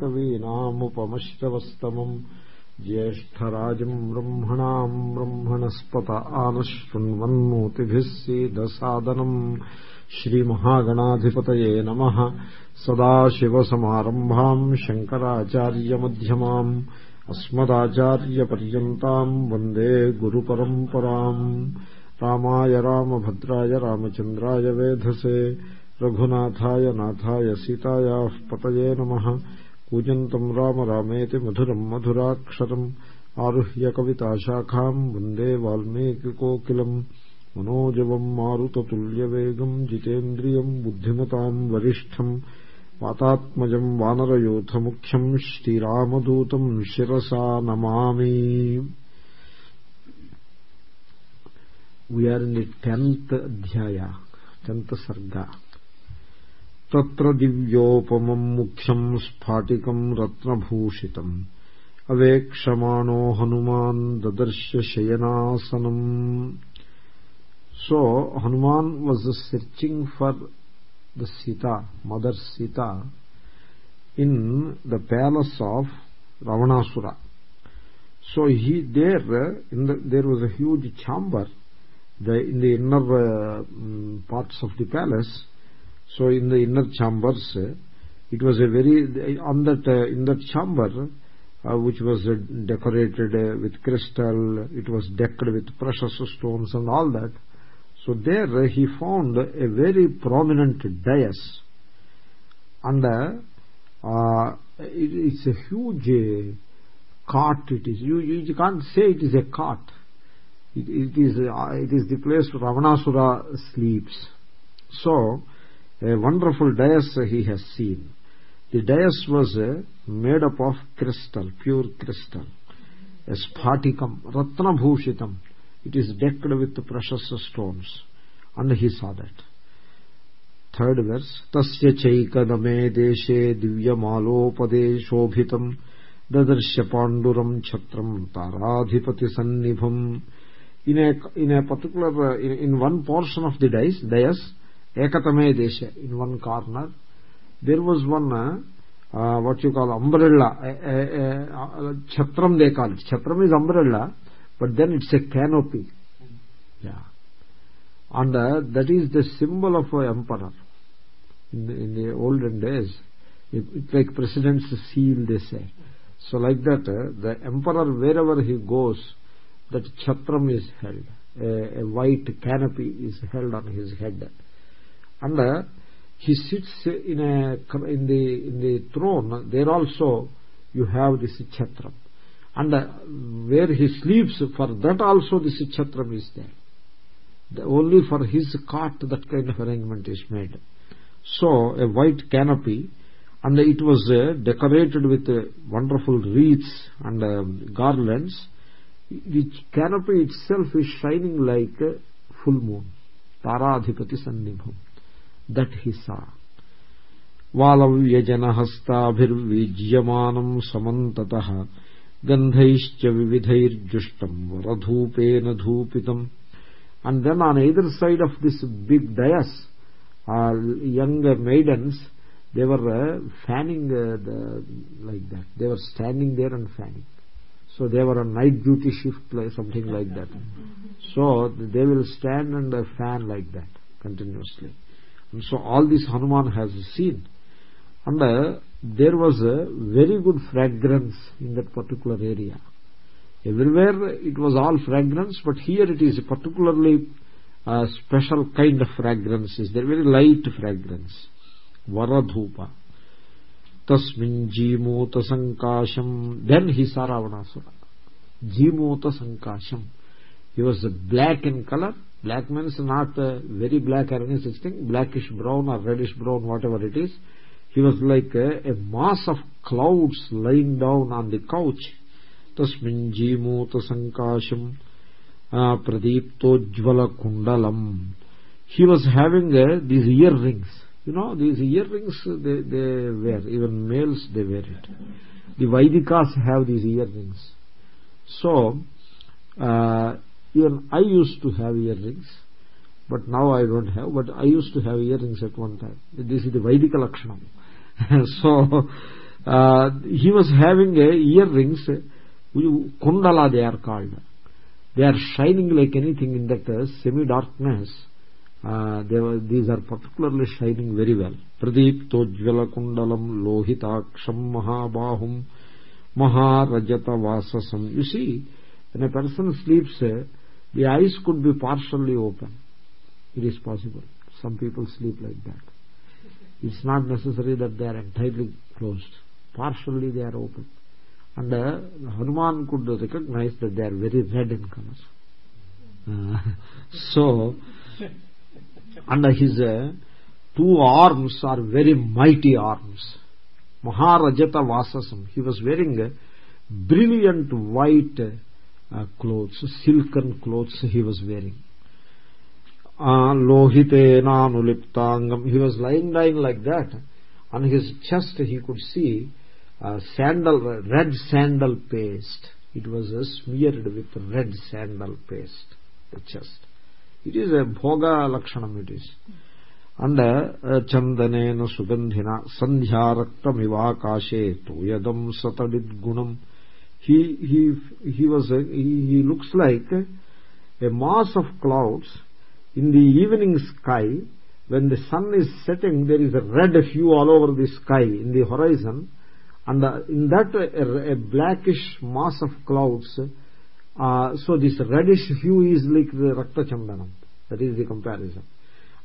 कवीनामुपमश्रवस्तमम् ज्येष्ठराजम् ब्रह्मणाम् ब्रह्मणस्पत आनशृण्वन्नोतिभिः सीदसादनम् श्रीमहागणाधिपतये नमः सदाशिवसमारम्भाम् शङ्कराचार्यमध्यमाम् अस्मदाचार्यपर्यन्ताम् वंदे गुरुपरम्पराम् रामाय रामभद्राय रामचन्द्राय वेधसे रघुनाथाय नाथाय सीतायाः पतये नमः कूजन्तम् राम रामेति मधुरम् मधुराक्षरम् आरुह्य कविताशाखाम् वंदे वाल्मीकिकोकिलम् मनोजवम् मारुततुल्यवेगम् जितेन्द्रियम् बुद्धिमताम् वरिष्ठम् वातात्मजम् वानरयोथमुख्यम् श्रीरामदूतम् शिरसा Namami. We are in the 10th adhyaya 10th sarga. तत्र दिव्योपमम् मुख्यम् स्फाटिकम् रत्नभूषितम्। अवेक्षमाणो Hanuman ददर्श्य शयनासनम्। So hanuman was searching for the sita mother sita in the palace of ravanasura so he there in there was a huge chamber in the inner uh, mm, parts of the palace so in the inner chambers it was a very on that uh, in that chamber uh, which was uh, decorated uh, with crystal it was decked with precious stones and all that. So there uh, he found a very prominent dais. And uh, it, it's a huge cart it is you, you can't say it is a cart. It, it is it is the place ravanasura sleeps. So a wonderful dais he has seen. The dais was uh, made up of crystal pure crystal. A sphatikam ratna bhushitam it is decked with precious stones. And he saw that. Third verse. Tasya chaikadame deshe divyamalopadhe shobhitam dadarshya panduram chhatram taradhipati sannibham. In a in a particular in, in one portion of the dais dais in one corner. There was one uh, what you call umbrella chatram they call it. Chatram is umbrella but then it's a canopy. Yeah. And uh, that is the symbol of an emperor. In the, olden days like president's seal they say. So like that uh, the emperor wherever he goes that chatram is held. A white canopy is held on his head and uh, he sits in a in the in the throne. There also you have this chatram and uh, where he sleeps for that also this chatram is there. The, only for his cot that kind of arrangement is made. So a white canopy and it was uh, decorated with uh, wonderful wreaths and um, garlands. The canopy itself is shining like a full moon. Taradhipati sannibham that he saw वालव्यजनहस्ताभिर्वीज्यमानम् समन्ततः गन्धैश्च विविधैर्जुष्टम् वरधूपेन धूपितम् and then on either side of this big dais uh, young maidens they were uh, fanning uh, the, like that they were standing there and fanning so they were on night duty shift like something like that so they will stand and uh, fan like that continuously and so all this hanuman has seen. And uh, there was a very good fragrance in that particular area. Everywhere it was all fragrance but here it is a particularly a special kind of fragrance. Is there very light fragrance. Varadhupa. Tasmin jimota sankasham. Then he saw ravanasura jimota sankasham. He was black in color black means not very black or any such thing blackish brown or reddish brown whatever it is. He was like a, a mass of clouds lying down on the couch. Tasmin jeemota sankasham uh, pradiptojvala kundalam. He was having uh, these earrings. You know these earrings they, they wear. Even males they wear it. The vaidikas have these earrings. So uh, even I used to have earrings but now I don't have but I used to have earrings at one time. This is the Vedic Lakshanam so uh, he was having a earrings kundala they are called. They are shining like anything in that uh, semi darkness uh, were, these are particularly shining very well. Pradiptojjala kundalam lohitaksham mahabahum maharajata vasasam you see when a person sleeps uh, the eyes could be partially open. It is possible. Some people sleep like that. It's not necessary that they are entirely closed. Partially they are open. And uh, Hanuman could recognize that they are very red in color. Uh, so and his uh, two arms are very mighty arms. Maharajata Vasasam. He was wearing a brilliant white clothes silken clothes he was wearing uh, lohitenanuliptangam he was lying down like that on his chest he could see uh, sandal red sandal paste it was uh, smeared with red sandal paste the chest it is a bhoga lakshanam it is and uh, chandanena sugandhina sandhyaraktamivakashe tuyadam satadid gunam he he he was a, he, looks like a mass of clouds in the evening sky. When the sun is setting there is a red hue all over the sky in the horizon. And uh, in that uh, a, blackish mass of clouds uh, so this reddish hue is like the rakta chandanam that is the comparison.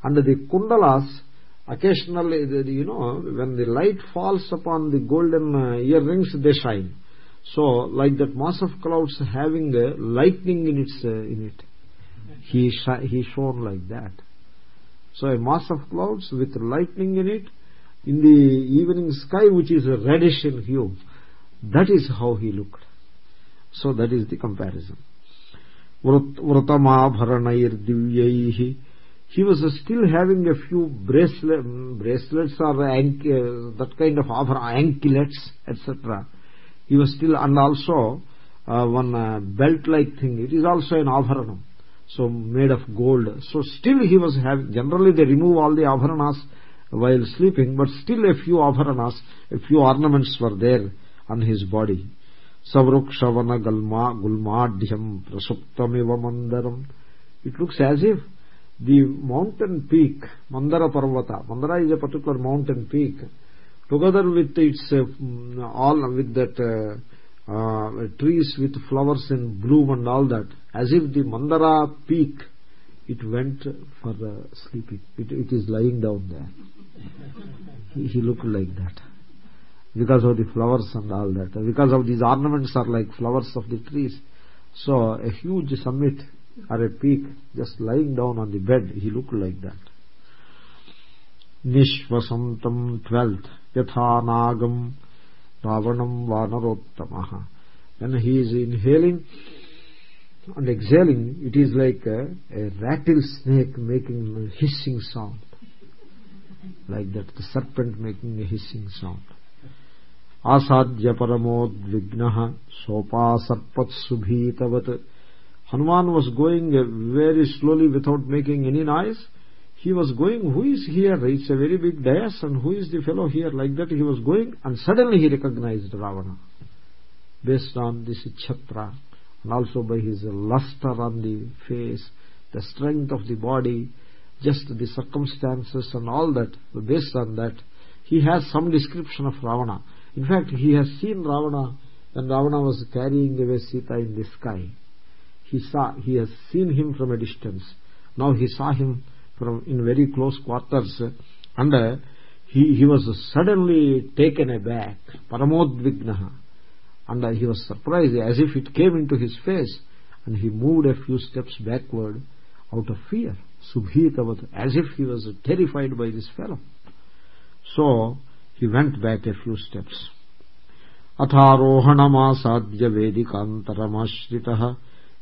And the kundalas occasionally you know when the light falls upon the golden earrings they shine so like that mass of clouds having a lightning in its in it. He he shone like that. So a mass of clouds with lightning in it in the evening sky which is a reddish in hue. That is how he looked. So that is the comparison. Divyaihi he was still having a few bracelet, bracelets or uh, that kind of anklets etc he was still and also uh, one uh, belt like thing. It is also an abharanam so made of gold. So still he was having generally they remove all the abharanas while sleeping but still a few abharanas a few ornaments were there on his body. Savrukshavana galma gulmadhyam prasuptamiva mandaram. It looks as if the mountain peak mandara parvata mandara is a particular mountain peak together with its uh, all with that uh, uh, trees with flowers in bloom and all that as if the mandara peak it went for sleeping. It, it is lying down there. He, he looked like that. Because of the flowers and all that. Because of these ornaments are like flowers of the trees. So a huge summit or a peak just lying down on the bed he looked like that. Nishvasantam 12th yathanagam ravanam vanarottamah when he is inhaling and exhaling it is like a, rattlesnake making a hissing sound. Like that the serpent making a hissing sound. Paramodvignah sopasarpat subhitavat hanuman was going very slowly without making any noise he was going who is here? It's a very big dais and who is the fellow here? Like that he was going and suddenly he recognized ravana based on this chhatra and also by his luster on the face the strength of the body just the circumstances and all that. Based on that he has some description of ravana. In fact he has seen ravana when ravana was carrying away sita in the sky. He saw he has seen him from a distance. Now he saw him from in very close quarters and uh, he he was suddenly taken aback paramodvignaha and uh, he was surprised as if it came into his face and he moved a few steps backward out of fear. Subhitavat as if he was terrified by this fellow. So he went back a few steps. Atharohanamasadya vedikaantaramaashrita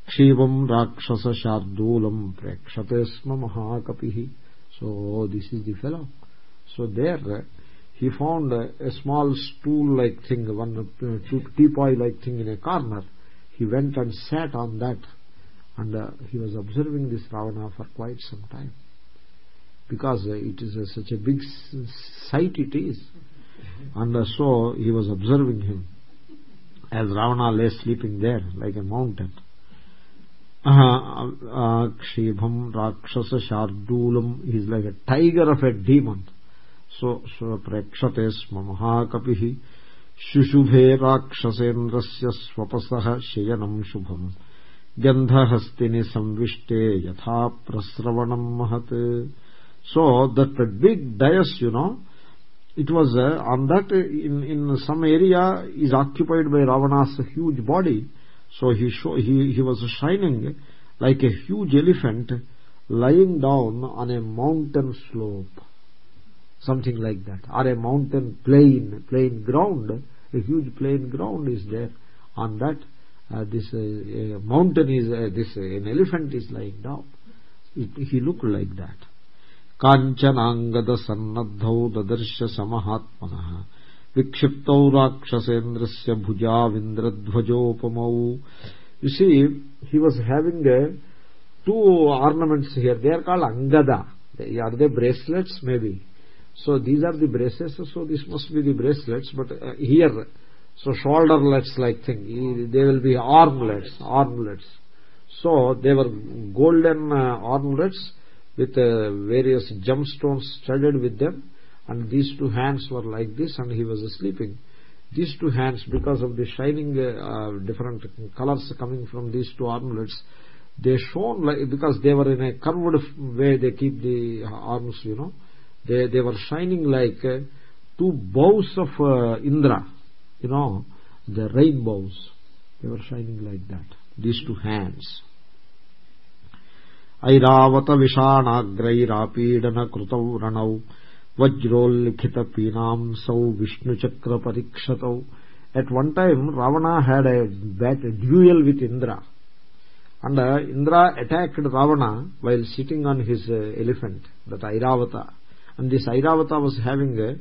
Shivam Rakshasa Shardulam Prakshapesma Mahakapihi. So this is the fellow. So there he found a small stool-like thing, one uh, teapoy-like thing in a corner. He went and sat on that and uh, he was observing this Ravana for quite some time because uh, it is such a big sight it is and so he was observing him as Ravana lay sleeping there like a mountain is like a tiger of a demon so so prakshate sma mahakapih शुशुभे राक्षसेन्द्रस्य स्वपसः शयनम् शुभम् गन्धहस्तिनि संविष्टे प्रस्रवणम् महत् know it was uh, on that in in some area is occupied by ravana's huge body so he he he was shining like a huge elephant lying down on a mountain slope. Something like that. Or a mountain plain plain ground. A huge plain ground is there. On that uh, this uh, mountain is uh, this an elephant is lying down. He looked like that. काञ्चनाङ्गदसन्नद्धौ ददर्श समहात्मनः विक्षिप्तौ राक्षसेन्द्रस्य भुजाविन्द्रध्वजोपमौ you see he was having a, two ornaments here they are called angada they, are they bracelets maybe so these are the braces so this must be the bracelets but uh, here so shoulderlets like thing they will be armlets armlets so they were golden uh, armlets with uh, various gemstones studded with them and these two hands were like this and he was sleeping these two hands because of the shining uh, different colors coming from these two armlets they shone like because they were in a curved way they keep the arms you know they they were shining like uh, two bows of uh, indra you know the rainbows they were shining like that these two hands Airavat विषाणाग्रैरापीडनकृतौ रणौ at one time, Ravana had a, battle, duel with Indra. And uh, Indra attacked Ravana while sitting on his uh, elephant, that Airavata. And this Airavata was having uh,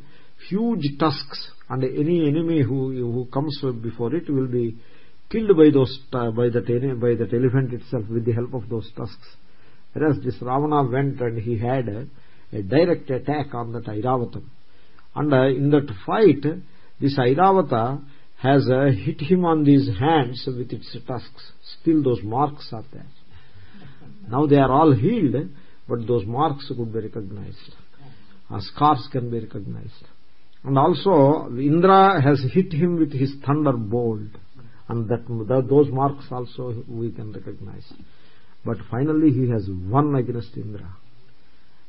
huge tusks, and any enemy who who comes before it will be killed by those uh, by the by that elephant itself with the help of those tusks. Whereas this Ravana went and he had a, direct attack on that Airavata. And uh, in that fight this Airavata has uh, hit him on these hands with its tusks. Still those marks are there. Now they are all healed but those marks could be recognized. Uh, scars can be recognized. And also indra has hit him with his thunderbolt. And that, that those marks also we can recognize. But finally he has won against indra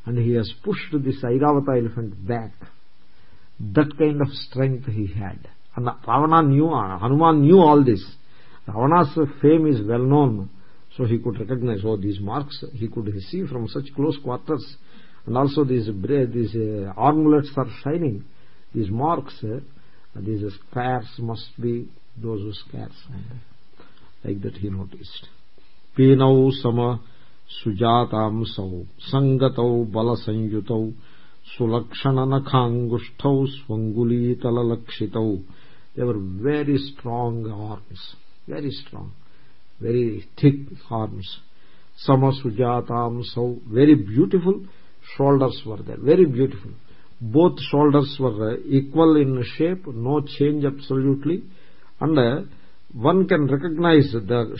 and he has pushed this airavata elephant back. That kind of strength he had. And ravana knew hanuman knew all this. Ravana's fame is well known. So he could recognize oh these marks he could see from such close quarters. And also these these uh, armlets are shining. These marks uh, these scars must be those scars. Like that he noticed. Peenau sama bala sanyutau sulakshananakhangushthau swangulitalalakshitau they were very strong arms very strong very thick arms. Sama sujatamsau very beautiful shoulders were there very beautiful. Both shoulders were equal in shape no change absolutely. And one can recognize the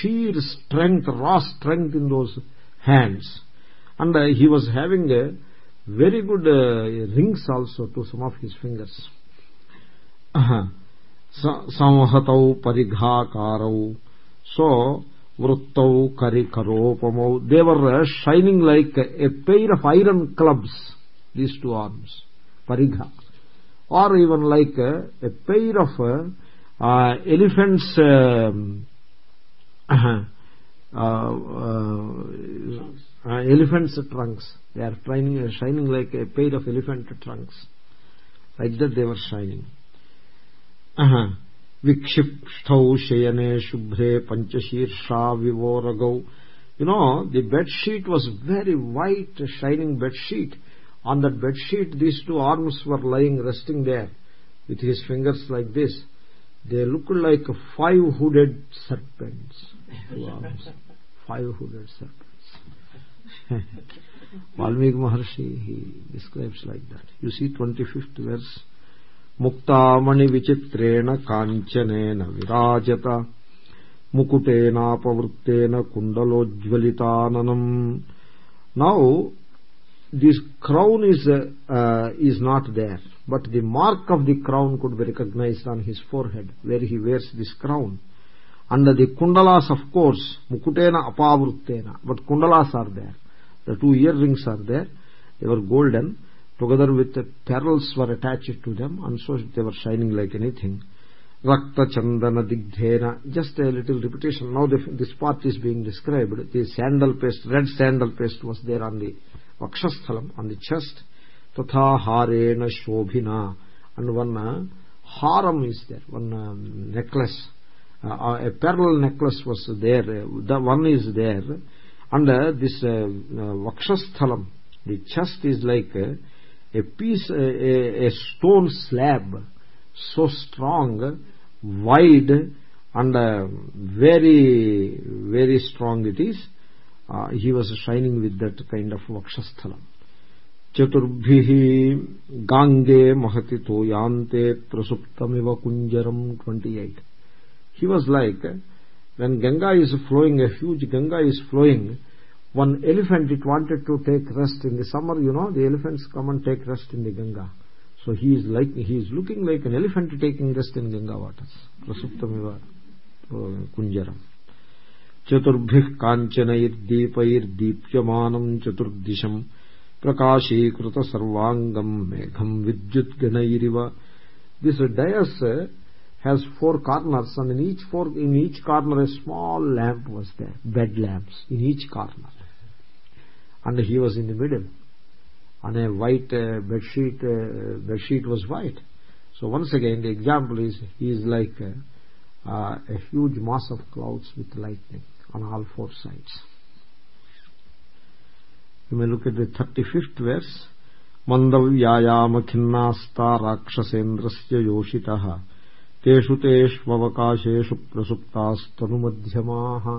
sheer strength raw strength in those hands. And uh, he was having a very good rings also to some of his fingers. Samhatau parighakarau so Vruttau Karikaropamau. They were uh, shining like a pair of iron clubs, these two arms, Parigha. Or even like a, a pair of uh, elephants' uh, uh, elephants' trunks. They are shining, shining like a pair of elephant trunks. Like that they were shining. Uh -huh. shayane shubhre panchashirsha vivoragau you know the bed sheet was very white shining bed sheet on that bed sheet these two arms were lying resting there with his fingers like this they looked like five hooded serpents arms five hooded serpents Valmiki Maharshi he describes like that you see 25th verse ముక్తామణివిచిత్రేణ కాంచనేన విరాజత ముకుటేనాపవృత్తేన కుండలోజ్వలితాననం now this crown is uh, is not there but the mark of the crown could be recognized on his forehead where he wears this crown. And the kundalas of course mukutena apavruttena. But kundalas are there. The two earrings are there. They were golden. Together with the pearls were attached to them and so they were shining like anything. Rakta chandana digdhena just a little repetition. Now this part is being described. The sandal paste red sandal paste was there on the vakshasthalam on the chest tatha harena shobhina and one uh, haram is there. One um, necklace. Uh, a pearl necklace was there. The one is there. And uh, this uh, uh, the chest is like uh, a piece a, stone slab so strong wide and uh, very very strong it is. Uh, he was shining with that kind of vakshasthalam चतुर्भि गांगे महति तो यांते प्रसुप्तमिव कुंजरम twenty eight he was like when Ganga is flowing a huge Ganga is flowing one elephant it wanted to take rest in the summer you know the elephants come and take rest in the Ganga so he is like he is looking like an elephant taking rest in Ganga waters प्रसुप्तमिव कुंजरम चतुर्भ कांचनैर्दीपैर्दीप्यमान चतुर्दिशं ప్రకాశీకృత సర్వాంగం మేఘం విద్యుద్గణైరివ this dais has four corners and in each four in each corner a small lamp was there bed lamps in each corner. And he was in the middle and a white uh, bed sheet uh, was white. So once again the example is he is like uh, uh, a huge mass of clouds with lightning on all four sides you may look at the 35th verse khinnasta rakshasendrasya yoshitah teshu teshvavakasheshu prasuptastanumadhyamaha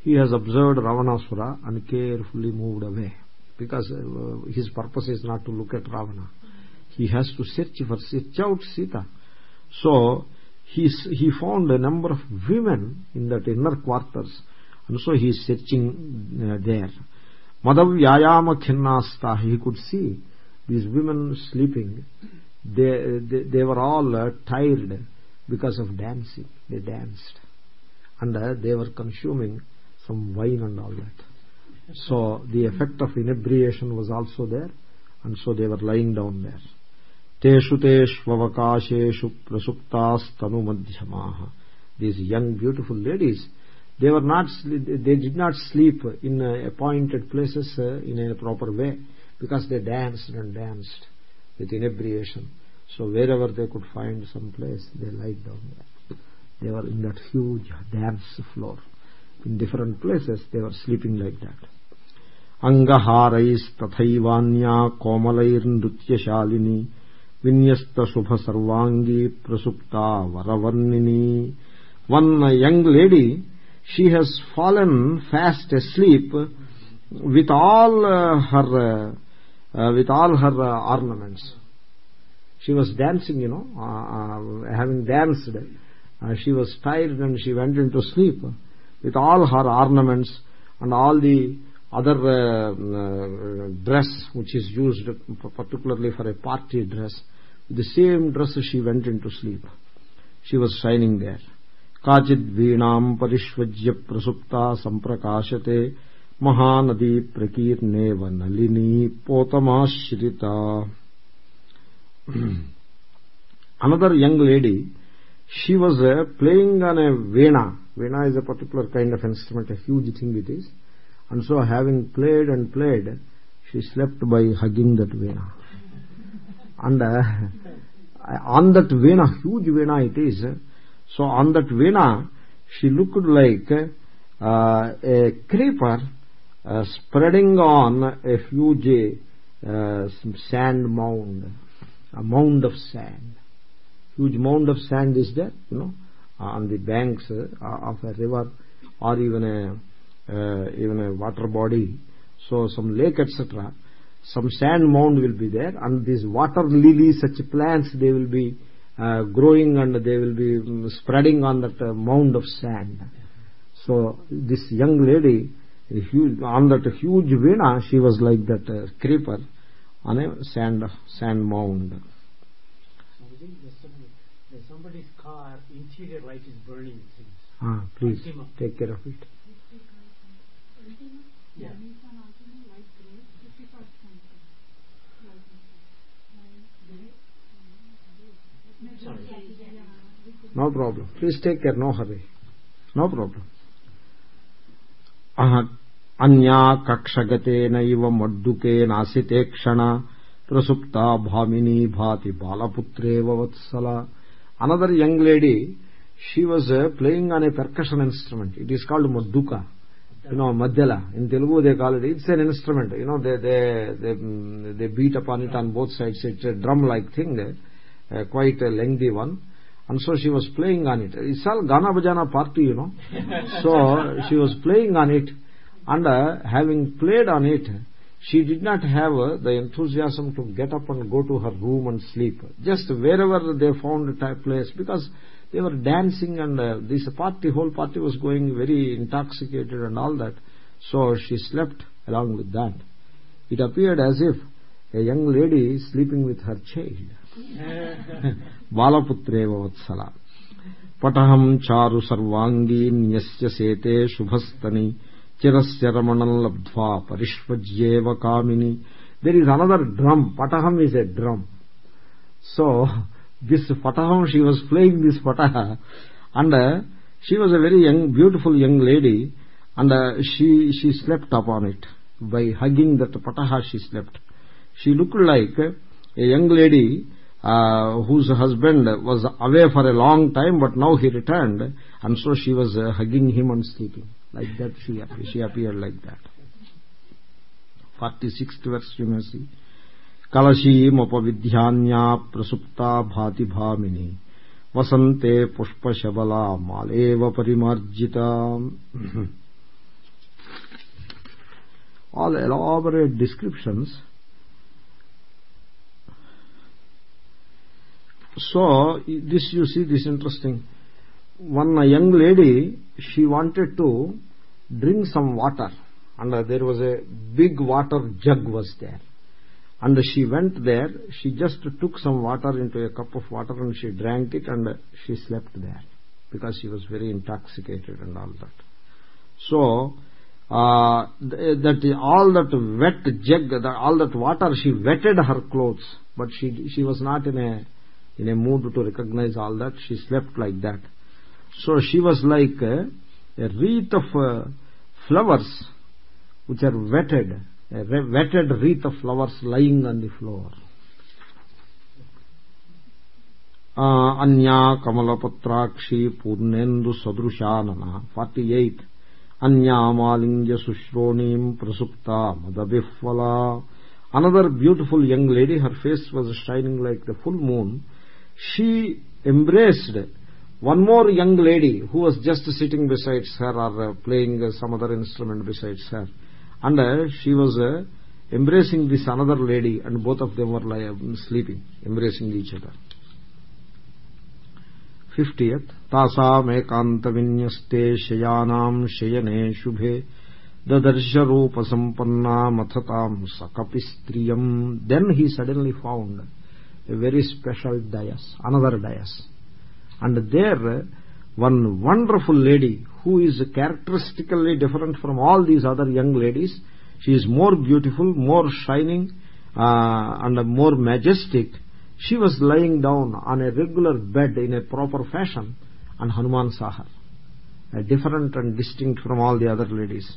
he has observed Ravanasura and carefully moved away because uh, his purpose is not to look at Ravana. He has to search for search out Sita. So he he found a number of women in that inner quarters and so he is searching uh, there. Madavyayama khinnasta he could see these women sleeping. They, they, were all uh, tired because of dancing. They danced. And uh, they were consuming some wine and all that so the effect of inebriation was also there and so they were lying down there teshvavakasheshu prasuptastanu madhyamaha these young beautiful ladies they were not they did not sleep in appointed places uh, in a proper way because they danced and danced with inebriation. So wherever they could find some place they lied down there. They were in that huge dance floor. In different places they were sleeping like that. Angaharaistathaivanya komalairdrutyashalini vinyasta shubha sarvangi prasupta varavarnini one young lady she has fallen fast asleep with all uh, her uh, with all her uh, ornaments. She was dancing you know uh, uh, having danced. Uh, she was tired and she went into sleep with all her ornaments and all the other uh, uh, dress which is used particularly for a party dress. The same dress she went into sleep. She was shining there काचिद्वीणा परिष्वज्य प्रसुप्ता संप्रकाशते महानदी प्रकीर्णे नलिनी पोतमाश्रिता। Another young lady she was playing an a veena veena is a particular kind of instrument a huge thing it is and so having played and played she slept by hugging that veena and on that veena huge veena it is so on that Veena, she looked like uh, a creeper uh, spreading on a huge uh, sand mound, a mound of sand. Huge mound of sand is there, you know on the banks uh, of a river or even a uh, even a water body so some lake etc some sand mound will be there and these water lilies such plants they will be uh, growing and they will be um, spreading on that uh, mound of sand. So this young lady huge, on that huge veena she was like that uh, creeper on a sand sand mound. Somebody's car interior light is burning. Ah please take care of it. Yeah no problem please take care no hurry no problem अन्या कक्षगते नव मड्डुके नासीते क्षण प्रसुप्ता भामिनी भाति बालपुत्रे वत्सला another young lady she was playing on a percussion instrument it is called madduka you know maddela in Telugu they call it it's an instrument you know they they they beat upon it on both sides it's a drum like thing uh, quite a lengthy one. And so she was playing on it. It's all gana bajana party you know? So she was playing on it. And uh, having played on it she did not have uh, the enthusiasm to get up and go to her room and sleep. Just wherever they found a type place because they were dancing and uh, this party whole party was going very intoxicated and all that. So she slept along with that. It appeared as if a young lady sleeping with her child బాలపుత్రేవ వత్సల పటహం చారు సర్వాంగీన్యస్య సేతే శుభస్తని చిరస్య రమణం లబ్ధ్వా పరిష్వజ్యేవ కామిని there is another drum పటహం is a drum so this పటహం she was playing this పటహ and she was a very young beautiful young lady and uh, she she slept upon it by hugging that pataha she slept she looked like a young lady uh, whose husband was away for a long time but now he returned and so she was uh, hugging him and sleeping like that she, she appeared like that 46th verse you may see कलशीमुपविध्यान्या प्रसुप्ता भाति भामिनी वसन्ते पुष्पशबला मालेव परिमार्जिता all elaborate descriptions so this you see this interesting. One young lady she wanted to drink some water. And there was a big water jug was there. And she went there. She just took some water into a cup of water and she drank it and she slept there because she was very intoxicated and all that. So uh, that all that wet jug that all that water she wetted her clothes but she she was not in a in a mood to recognize all that she slept like that. So she was like a, wreath of uh, flowers which are wetted a wetted wreath of flowers lying on the floor. Uh, anya kamala patrakshi purnendu sadrushanana 48 anya malinja sushronim prasukta another beautiful young lady her face was shining like the full moon she embraced one more young lady who was just sitting beside her or uh, playing uh, some other instrument besides her and uh, she was embracing this another lady and both of them were um, sleeping embracing each other 50th तासामेकान्तविन्यस्ते शयानाम् शयने शुभे ददर्शरूपसम्पन्ना मथताम् सकपि स्त्रियम् then he suddenly found a very special dais another dais. And there one wonderful lady who is characteristically different from all these other young ladies she is more beautiful more shining uh, and more majestic. She was lying down on a regular bed in a proper fashion and hanuman saw her different and distinct from all the other ladies.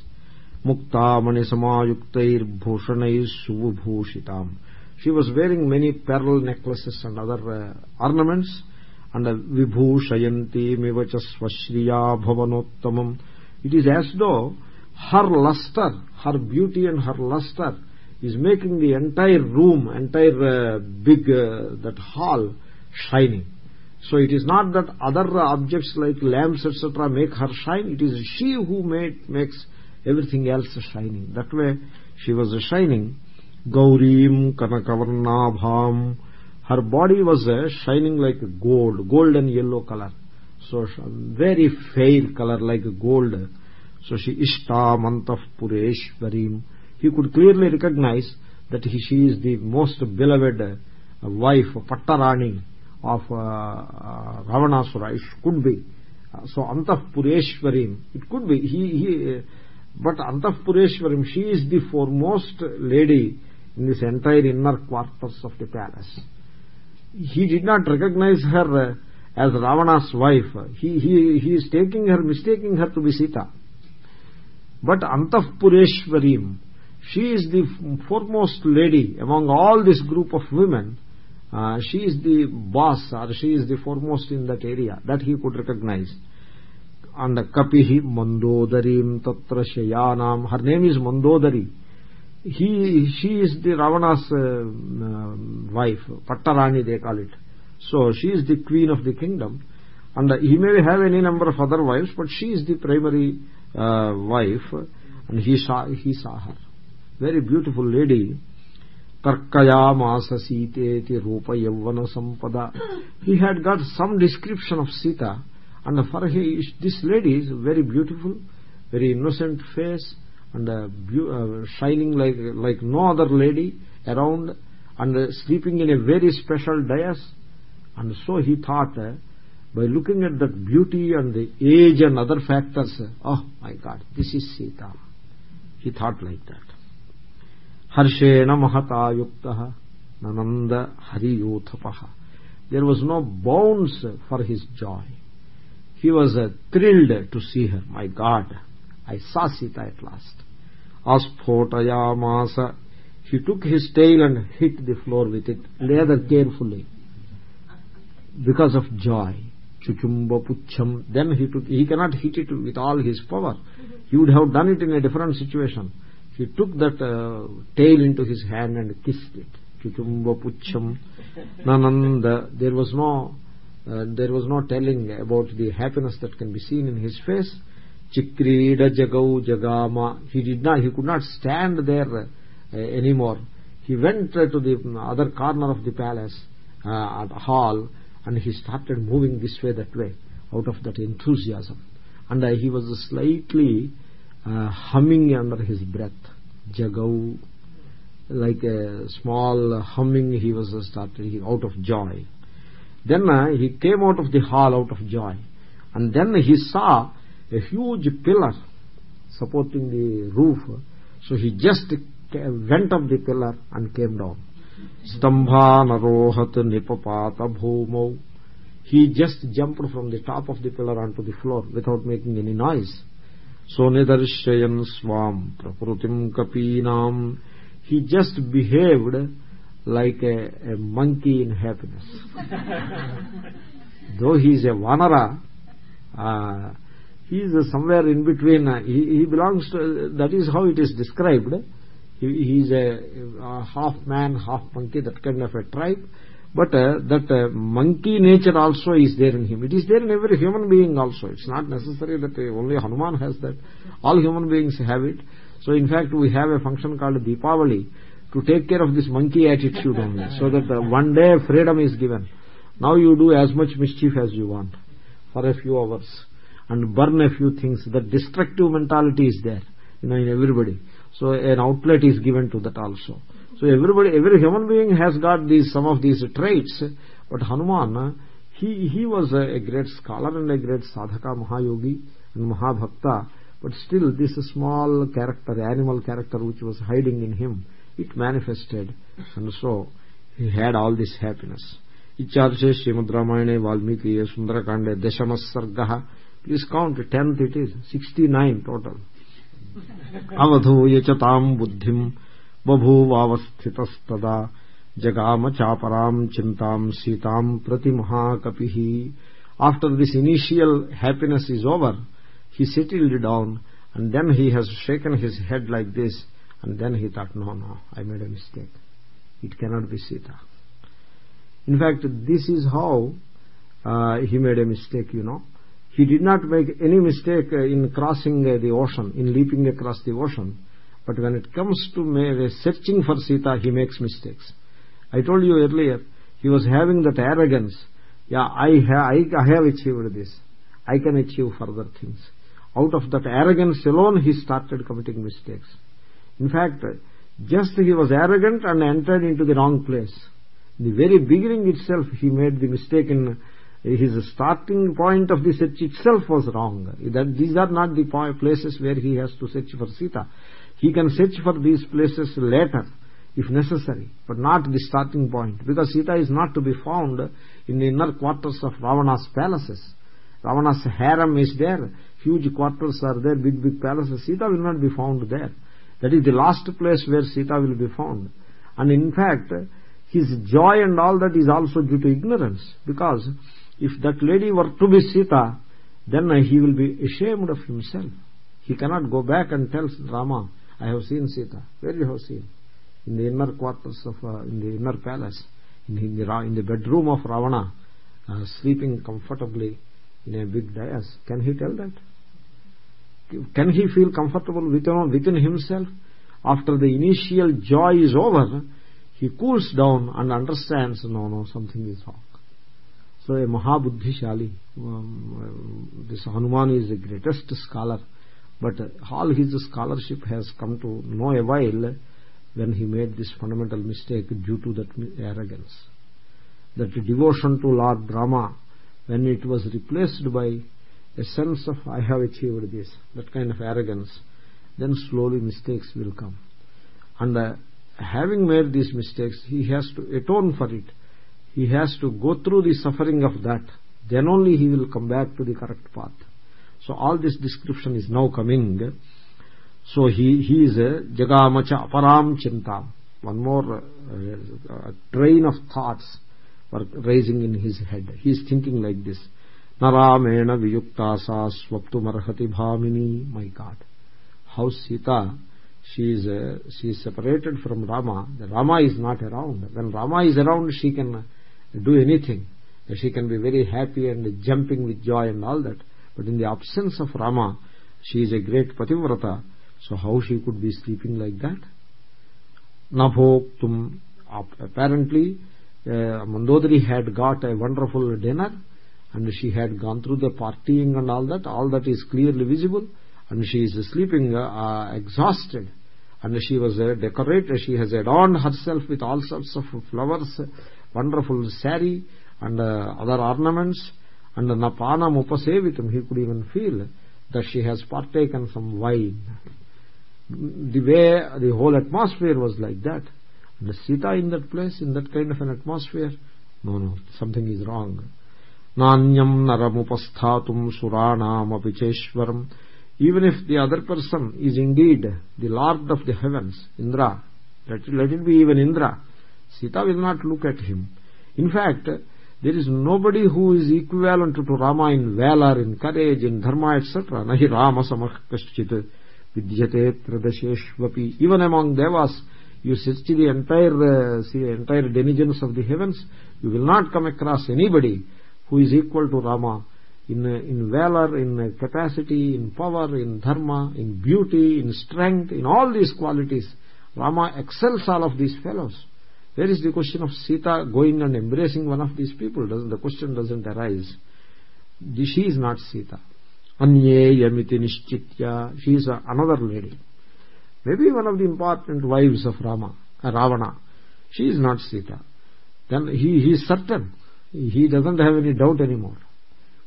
Mukta mani samayuktair bhushanais shubhushitam she was wearing many pearl necklaces and other uh, ornaments and vibhushayanti mivacha swashriya bhavanottamam. It is as though her luster her beauty and her luster is making the entire room entire uh, big uh, that hall shining. So it is not that other objects like lamps etc make her shine. It is she who made, makes everything else shining. That way she was shining Gaurim Kanakavarnabham. Her body was uh, shining like gold, golden yellow color. So very fair color like gold. So she Ishta Mantaf Pureshvarim. He could clearly recognize that he, she is the most beloved wife, wife, Pattarani of uh, uh, It could be. Uh, so Antapureshwarim, it could be. He, he, uh, but Antapureshwarim, she is the foremost lady in this entire inner quarters of the palace. He did not recognize her uh, as ravana's wife. He he he is taking her mistaking her to be sita. But antapureshwarim she is the foremost lady among all this group of women. Uh, she is the boss or she is the foremost in that area that he could recognize. And the kapihi mandodarim tatra shayanam her name is mandodari he she is the ravana's uh, uh, wife pattarani they call it. So she is the queen of the kingdom. And he may have any number of other wives but she is the primary uh, wife. And he saw he saw her. Very beautiful lady. Tarkayamasa siteti rupa yavana sampada. He had got some description of sita. And for he, this lady is very beautiful very innocent face and uh, uh, shining like like no other lady around and uh, sleeping in a very special dais. And so he thought by looking at that beauty and the age and other factors oh my god this is sita. He thought like that. Harshena mahata yuktah nananda hariyuthapah there was no bounds for his joy. He was thrilled to see her. My god i saw sita at last aspotayamasa he took his tail and hit the floor with it rather carefully because of joy. Chuchumba pucham. Then he took he cannot hit it with all his power. He would have done it in a different situation. He took that uh, tail into his hand and kissed it. Chuchumba pucham. Nananda. There was no uh, there was no telling about the happiness that can be seen in his face chikrida jagau jagama. He did not he could not stand there uh, anymore. He went uh, to the other corner of the palace uh, hall and he started moving this way that way out of that enthusiasm. And uh, he was slightly uh, humming under his breath. Jagau like a small humming he was started out of joy. Then he came out of the hall out of joy. And then he saw a huge pillar supporting the roof. So he just went up the pillar and came down. Stambhanarohat nipapata bhumau. He just jumped from the top of the pillar onto the floor without making any noise. So nidarshayan swam prakrutim kapinam. He just behaved like a, a monkey in happiness. Though he is a vanara uh, he is somewhere in between. He, he belongs to that is how it is described. He, he is a, a, half man half monkey that kind of a tribe. But uh, that uh, monkey nature also is there in him. It is there in every human being also. It's not necessary that uh, only hanuman has that. All human beings have it. So in fact we have a function called deepavali to take care of this monkey attitude only. So that uh, one day freedom is given. Now you do as much mischief as you want for a few hours and burn a few things that destructive mentality is there you know in everybody so an outlet is given to that also so everybody every human being has got these some of these traits but hanuman he he was a, a great scholar and a great sadhaka mahayogi and mahabhakta but still this small character animal character which was hiding in him it manifested and so he had all this happiness इच्छार्षे Shrimad रामायणे वाल्मीकीये सुन्दरकाण्डे दशमः सर्गः please count tenth it is 69 total. Avadhuya chatam buddhim babhuvavasthitastada jagama chaparam chintam sitam prati mahakapihi after this initial happiness is over he settled down and then he has shaken his head like this and then he thought no no i made a mistake. It cannot be sita. In fact this is how uh, he made a mistake you know he did not make any mistake uh, in crossing uh, the ocean in leaping across the ocean. But when it comes to searching for sita he makes mistakes. I told you earlier he was having that arrogance. Yeah i have I have achieved this. I can achieve further things. Out of that arrogance alone he started committing mistakes. In fact just he was arrogant and entered into the wrong place. In the very beginning itself he made the mistake in his starting point of the search itself was wrong. That these are not the places where he has to search for sita. He can search for these places later if necessary but not the starting point because sita is not to be found in the inner quarters of ravana's palaces. Ravana's harem is there. Huge quarters are there big big palaces. Sita will not be found there. That is the last place where sita will be found. And in fact his joy and all that is also due to ignorance because if that lady were to be sita then he will be ashamed of himself. He cannot go back and tell rama i have seen sita. Where you have seen? In the inner quarters of uh, in the inner palace in, in, the, in the bedroom of ravana uh, sleeping comfortably in a big dais. Can he tell that? Can he feel comfortable within, within himself? After the initial joy is over he cools down and understands no no something is wrong so a mahabuddhishali um, this hanuman is the greatest scholar. But all his scholarship has come to no avail when he made this fundamental mistake due to that arrogance. That devotion to lord brahma when it was replaced by a sense of i have achieved this that kind of arrogance then slowly mistakes will come. And uh, having made these mistakes he has to atone for it he has to go through the suffering of that then only he will come back to the correct path so all this description is now coming so he, he is a jagamacha aparam chintam. One more uh, train of thoughts were rising in his head. He is thinking like this. Naramena viyukta sa swaptumarhati bhamini. My God. How Sita, she is, uh, she is separated from Rama. The Rama is not around. When Rama is around, she can do anything. She can be very happy and jumping with joy and all that. But in the absence of Rama, she is a great pativrata. So how she could be sleeping like that? Nabhoktum. Apparently uh, mandodari had got a wonderful dinner and she had gone through the partying and all that. All that is clearly visible. And she is sleeping uh, uh, exhausted. And she was uh, decorated. She has adorned herself with all sorts of flowers wonderful sari and uh, other ornaments and napanam upasevitam he could even feel that she has partaken some wine. The way the whole atmosphere was like that. And the sita in that place in that kind of an atmosphere no no something is wrong. Nanyam naramupasthatum suranam apicheshwaram even if the other person is indeed the lord of the heavens indra let, let it be even indra sita will not look at him. In fact there is nobody who is equivalent to rama in valor in courage in dharma etc nahi rama samah kaschit vidyate tradasheshvapi even among devas you search the entire uh, see entire denizens of the heavens you will not come across anybody who is equal to rama in uh, in valor in uh, capacity in power in dharma in beauty in strength in all these qualities. Rama excels all of these fellows where is the question of sita going and embracing one of these people? Doesn't the question doesn't arise. She is not sita. Anyeyamiti nishchitya. She is another lady maybe one of the important wives of rama uh, ravana. She is not sita. Then he, he is certain. He doesn't have any doubt anymore.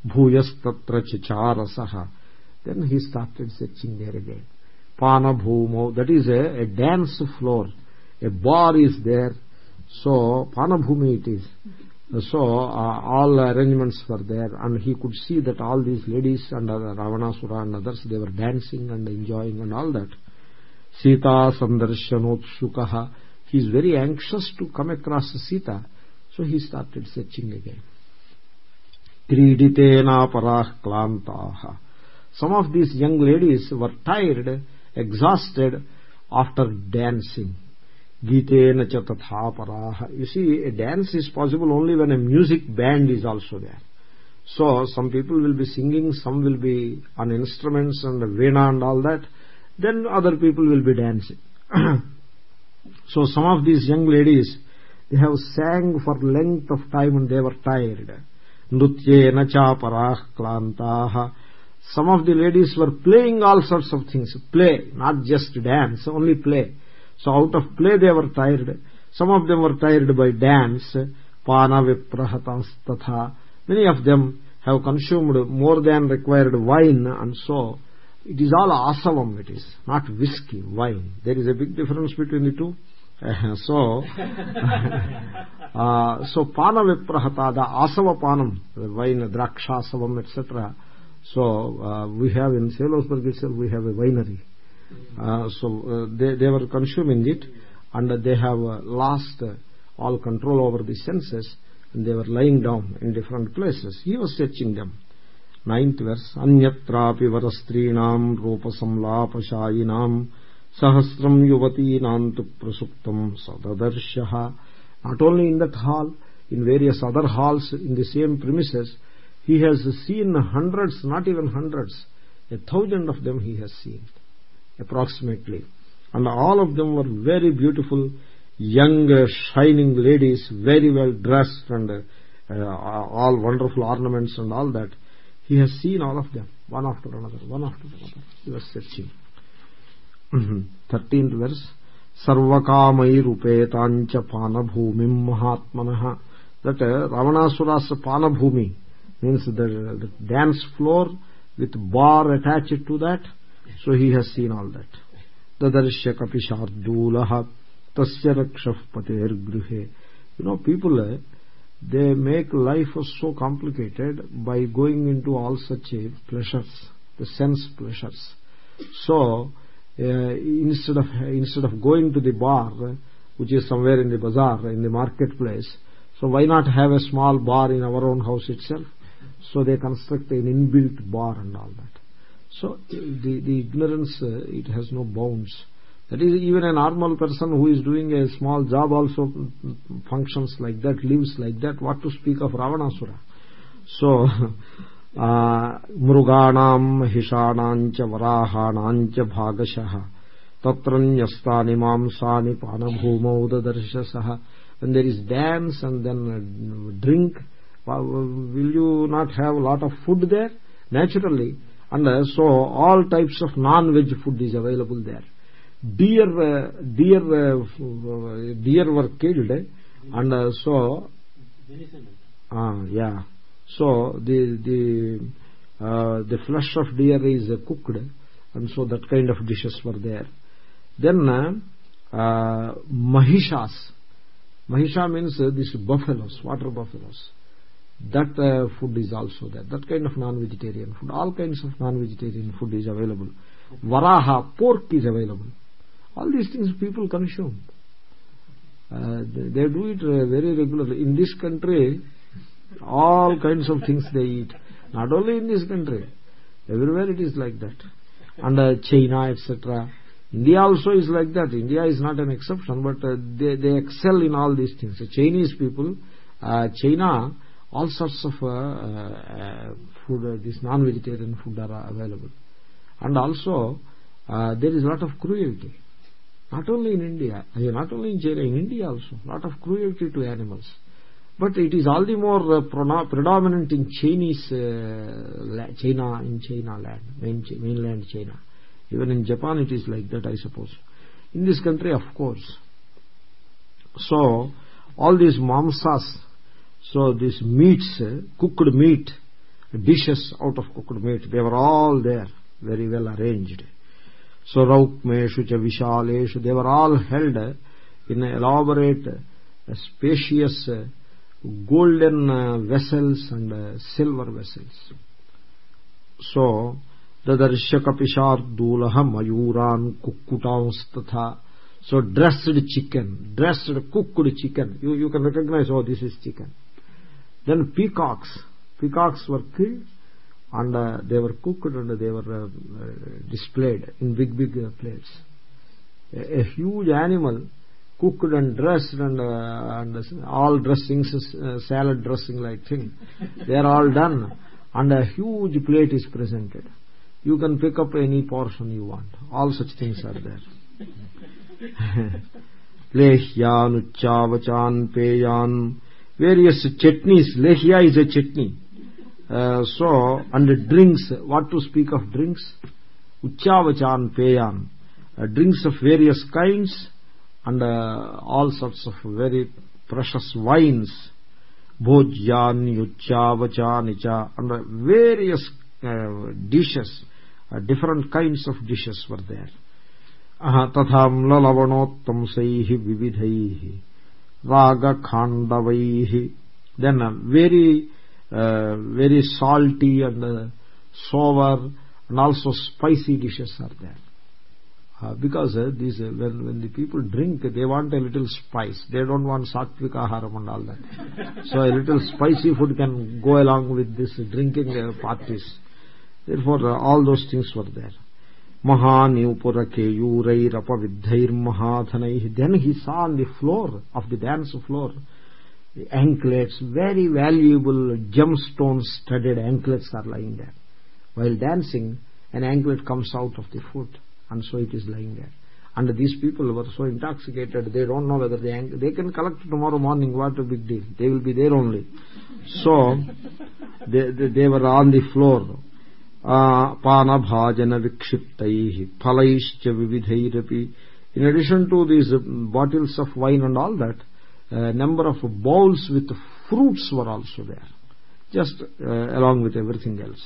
Bhuyastatra chicharasah then he started searching there again. Pana bhumi that is a, a dance floor. A bar is there so pana bhumi it is so uh, all arrangements were there and he could see that all these ladies and other ravanasura and others they were dancing and enjoying and all that sita sandarshanotsukaha he is very anxious to come across sita so he started searching again क्रीडितेना पराः क्लान्ताः some of these young ladies were tired exhausted after dancing Gitena cha tatha You see, a dance is possible only when a music band is also there. So, some people will be singing, some will be on instruments and veena and all that. Then other people will be dancing. so, some of these young ladies, they have sang for length of time and they were tired nrutyena chaparah klantaah some of the ladies were playing all sorts of things play not just dance only play so out of play they were tired. Some of them were tired by dance pana viprahatas tatha many of them have consumed more than required wine and so it is all asavam it is not whiskey wine. There is a big difference between the two. So uh, so pana viprahata the asava panam wine drakshasavam etc so uh, we have in Saylorsburg itself we have a winery uh, so uh, they, they were consuming it and they have uh, lost all control over the senses and they were lying down in different places. He was searching them. Ninth verse. Anyatrapi varastrinam rupasamlapashayinam sahasram yuvatinam tu prasuktam sadadarshah. Not only in that hall in various other halls in the same premises he has seen hundreds not even hundreds a thousand of them he has seen approximately. And all of them were very beautiful young shining ladies very well dressed and uh, all wonderful ornaments and all that. He has seen all of them one after another one after another. He was searching. 13th verse. Sarvakamayrupetancha panabhumim mahatmanah that uh, ravanasura's panabhumi means the, the dance floor with bar attached to that so he has seen all that. Tadarshya kapishardulah tasya rakshah pater gruhe you know people they make life so complicated by going into all such pleasures the sense pleasures. So uh, instead of instead of going to the bar which is somewhere in the bazaar in the marketplace so why not have a small bar in our own house itself? So they construct an inbuilt bar and all that so the, the ignorance uh, it has no bounds that is even a normal person who is doing a small job also functions like that lives like that what to speak of ravanasura so मृगाणाम् महिषाणाम् च वराहाणाम् च भागशः तत्र न्यस्तानि मांसानि पानभूमौ ददर्शसः when there is dance and then drink will you not have a lot of food there naturally and uh, so all types of non-veg food is available there. Deer uh, deer uh, deer were killed and uh, so ah yeah. So the the uh, the flesh of deer is uh, cooked and so that kind of dishes were there. Then uh, mahishas. Mahisha means these buffaloes water buffaloes that uh, food is also there. That kind of non-vegetarian food all kinds of non-vegetarian food is available. Varaha pork is available. All these things people consume. Uh, they, do it uh, very regularly. In this country all kinds of things they eat. Not only in this country everywhere it is like that. And uh, china etc india also is like that. India is not an exception but uh, they, they excel in all these things. The chinese people china all sorts of uh, uh, food uh, this non vegetarian food are available. And also there is a lot of cruelty. Not only in india not only in china in india also lot of cruelty to animals. But it is all the more predominant in chinese china in china land main, mainland china. Even in japan it is like that i suppose. In this country of course. So all these mamsas so these meats uh, cooked meat dishes out of cooked meat they were all there very well arranged. So raukmeshu cha vishaleshu they were all held in elaborate uh, spacious uh, golden vessels and silver vessels. So mayuran kukkutans tatha. So dressed chicken dressed cooked chicken. You you can recognize oh this is chicken then peacocks. Peacocks were killed and uh, they were cooked and they were uh, displayed in big big uh, plates. A, a, huge animal cooked and dressed and, uh, and all dressings uh, salad dressing like thing they are all done and a huge plate is presented. You can pick up any portion you want. All such things are there. Lehyanuchavachan peyan various chutneys lehya is a chutney uh, so and drinks what to speak of drinks uchavachan peyan uh, drinks of various kinds and uh, all sorts of very precious wines bhojyani uchavachani cha and various uh, dishes uh, different kinds of dishes were there तथाम्ललवणोत्तंसैः विविधैः ragakhandavaihi. Then very uh, very salty and uh, sour and also spicy dishes are there. Uh, because these when when the people drink they want a little spice. They don't want sattvic aharam and all that. So a little spicy food can go along with this drinking parties therefore all those things were there. Mahanipurakeyourairapavidhairmahadhanai. Then he saw on the floor of the dance floor the anklets, very valuable gemstones studded anklets are lying there. While dancing, an anklet comes out of the foot and so it is lying there. And these people were so intoxicated, they don't know whether they, can collect tomorrow morning, what a big deal. They will be there only. So, they were on the floor పానభాజన విక్షిప్తై ఫలైశ్చ వివిధైరపి in addition to these uh, bottles of wine and all that a number of bowls with fruits were also there just uh, along with everything else.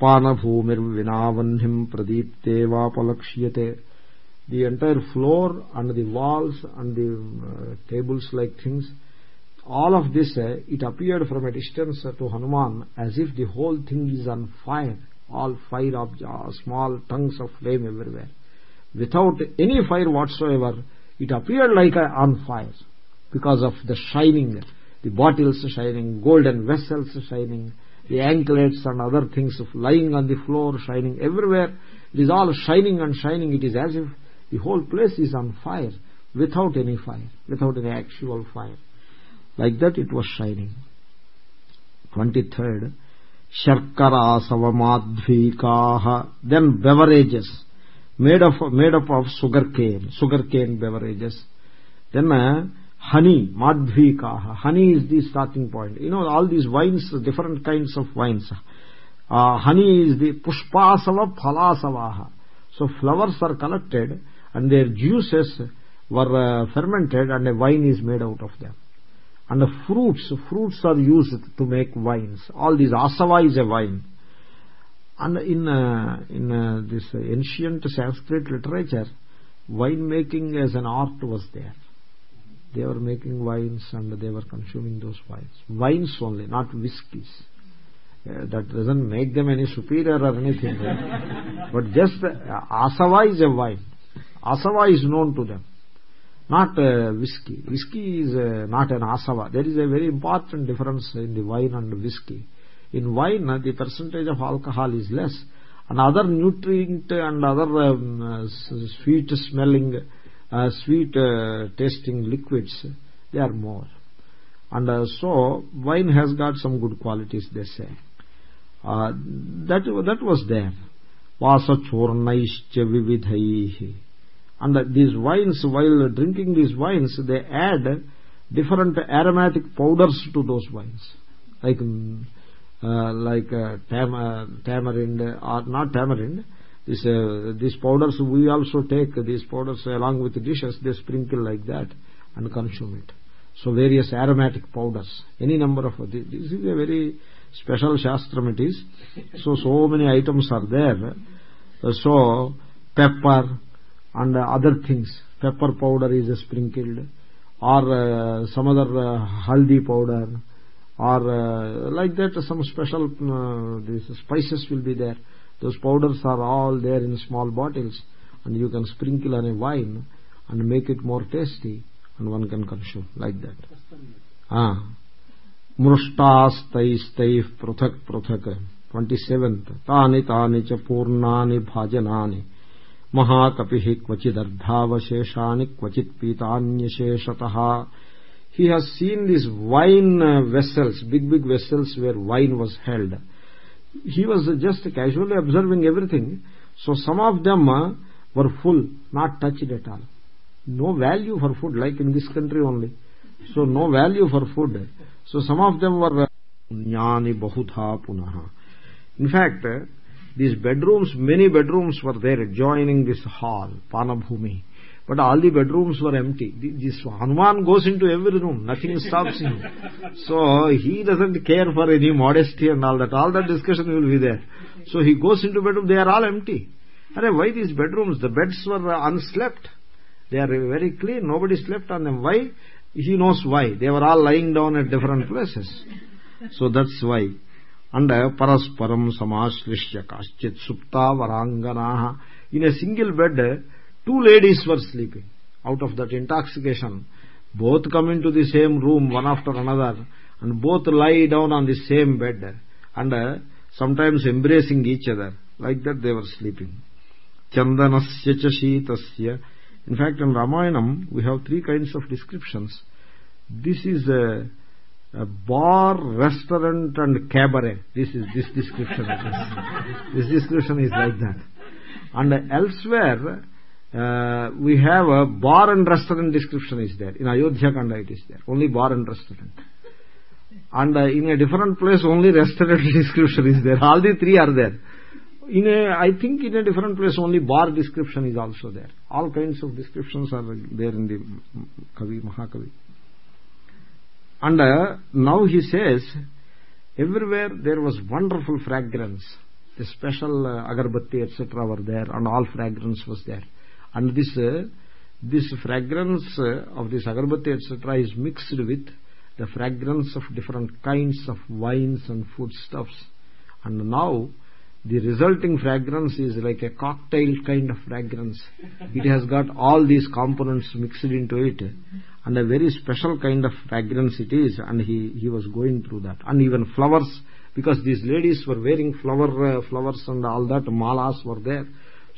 Panabhumirvinavannhim pradipte vapalakshyate the entire floor and the walls and the uh, tables like things all of this uh, it appeared from a distance to hanuman as if the whole thing is on fire. All fire of uh, small tongues of flame everywhere. Without any fire whatsoever it appeared like on fire because of the shining the bottles shining golden vessels shining the anklets and other things lying on the floor shining everywhere. It is all shining and shining. It is as if the whole place is on fire without any fire without any actual fire like that it was shining. 23rd sharkarasavamadhvikaah then beverages made of made up of sugar cane sugar cane beverages. Then uh, honey madhvikaah honey is the starting point. You know all these wines different kinds of wines. Uh, honey is the pushpasava phalasavaha. So flowers are collected and their juices were uh, fermented and a wine is made out of them and the fruits fruits are used to make wines. All these asava is a wine. And in uh, in uh, this ancient sanskrit literature wine making as an art was there. They were making wines and they were consuming those wines. Wines only not whiskies. Uh, that doesn't make them any superior or anything. But just uh, asava is a wine. Asava is known to them not uh, whiskey. Whiskey is uh, not an asava. There is a very important difference in the wine and whiskey. In wine uh, the percentage of alcohol is less. And other nutrient and other um, uh, sweet smelling uh, sweet uh, tasting liquids they are more. And so wine has got some good qualities they say. That that was there. Vasa churnaischa vividhaihi and these wines while drinking these wines they add different aromatic powders to those wines. Like mm, uh, like uh, uh, tamarind or not tamarind. This uh, these powders we also take these powders along with the dishes they sprinkle like that and consume it. So various aromatic powders. Any number of this is a very special shastram it is. So so many items are there. So pepper and other things pepper powder is sprinkled or uh, some other uh, haldi powder or uh, like that some special uh, these spices will be there those powders are all there in small bottles and you can sprinkle on a wine and make it more tasty and one can consume like that ah मृष्टास्तैस्तैः पृथक् पृथक् twenty seventh तानि तानि च पूर्णानि भाजनानि महाकपि क्वचिदर्धावशेषाणि क्वचित् पीतान्यशेषतः he has seen these wine uh, vessels big big vessels where wine was held he was just casually observing everything so some of them uh, were full not touched at all no value for food like in this country only so no value for food so some of them were jnani bahutha punaha in fact these bedrooms many bedrooms were there adjoining this hall panabhumi but all the bedrooms were empty. This hanuman goes into every room nothing stops him. So he doesn't care for any modesty and all that. All that discussion will be there. So he goes into bedroom they are all empty. Are why these bedrooms? The beds were unslept. They are very clean. Nobody slept on them. Why? He knows why. They were all lying down at different places. So that's why and parasparam samashrishya kaschit supta varanganaha in a single bed two ladies were sleeping. Out of that intoxication both come into the same room one after another and both lie down on the same bed and uh, sometimes embracing each other like that they were sleeping. Chandanasya cha sheetasya. In fact in ramayanam we have three kinds of descriptions. This is a, a bar restaurant and cabaret. This is this description this description is like that. And elsewhere uh, we have a bar and restaurant description is there. In ayodhya kanda it is there. Only bar and restaurant. And uh, in a different place only restaurant description is there. All the three are there. In a i think in a different place only bar description is also there. All kinds of descriptions are there in the kavi mahakavi and uh, now he says everywhere there was wonderful fragrance. The special uh, agarbatti etc were there and all fragrance was there. And this uh, this fragrance of this agarbatti etc is mixed with the fragrance of different kinds of wines and foodstuffs. And now the resulting fragrance is like a cocktail kind of fragrance. It has got all these components mixed into it. And a very special kind of fragrance it is. And he he was going through that. And even flowers because these ladies were wearing flower uh, flowers and all that malas were there.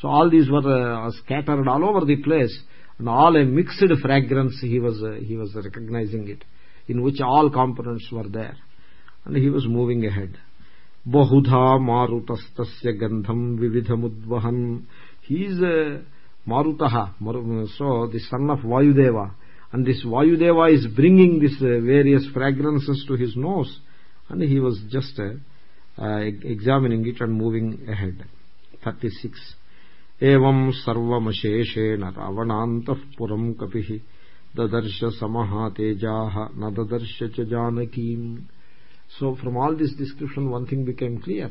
So all these were uh, scattered all over the place. And all a mixed fragrance he was uh, he was recognizing it in which all components were there. And he was moving ahead bahudha marutastasya gandham vividhamudvahan he is uh, marutaha so the son of vayudeva and this vayudeva is bringing these uh, various fragrances to his nose and he was just uh, uh, examining it and moving ahead 36 एवं सर्वमशेषेण रावणान्तः पुरम् कपिः ददर्श समहातेजाः न ददर्श च जानकीम् so from all this description one thing became clear.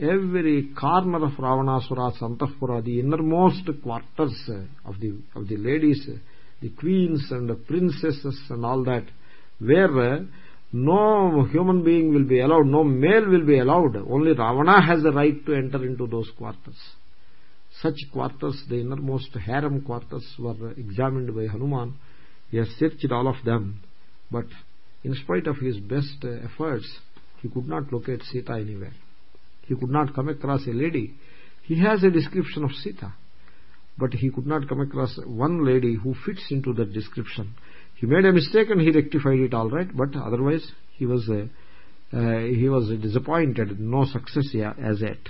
Every corner of ravanasura's antapura the innermost quarters uh, of the of the ladies uh, the queens and the princesses and all that where uh, no human being will be allowed no male will be allowed. Only ravana has the right to enter into those quarters. Such quarters the innermost harem quarters were examined by hanuman. He has searched all of them. But in spite of his best uh, efforts he could not locate sita anywhere. He could not come across a lady. He has a description of sita but he could not come across one lady who fits into that description. He made a mistake and he rectified it all right but otherwise he was uh, uh he was disappointed. No success as yet.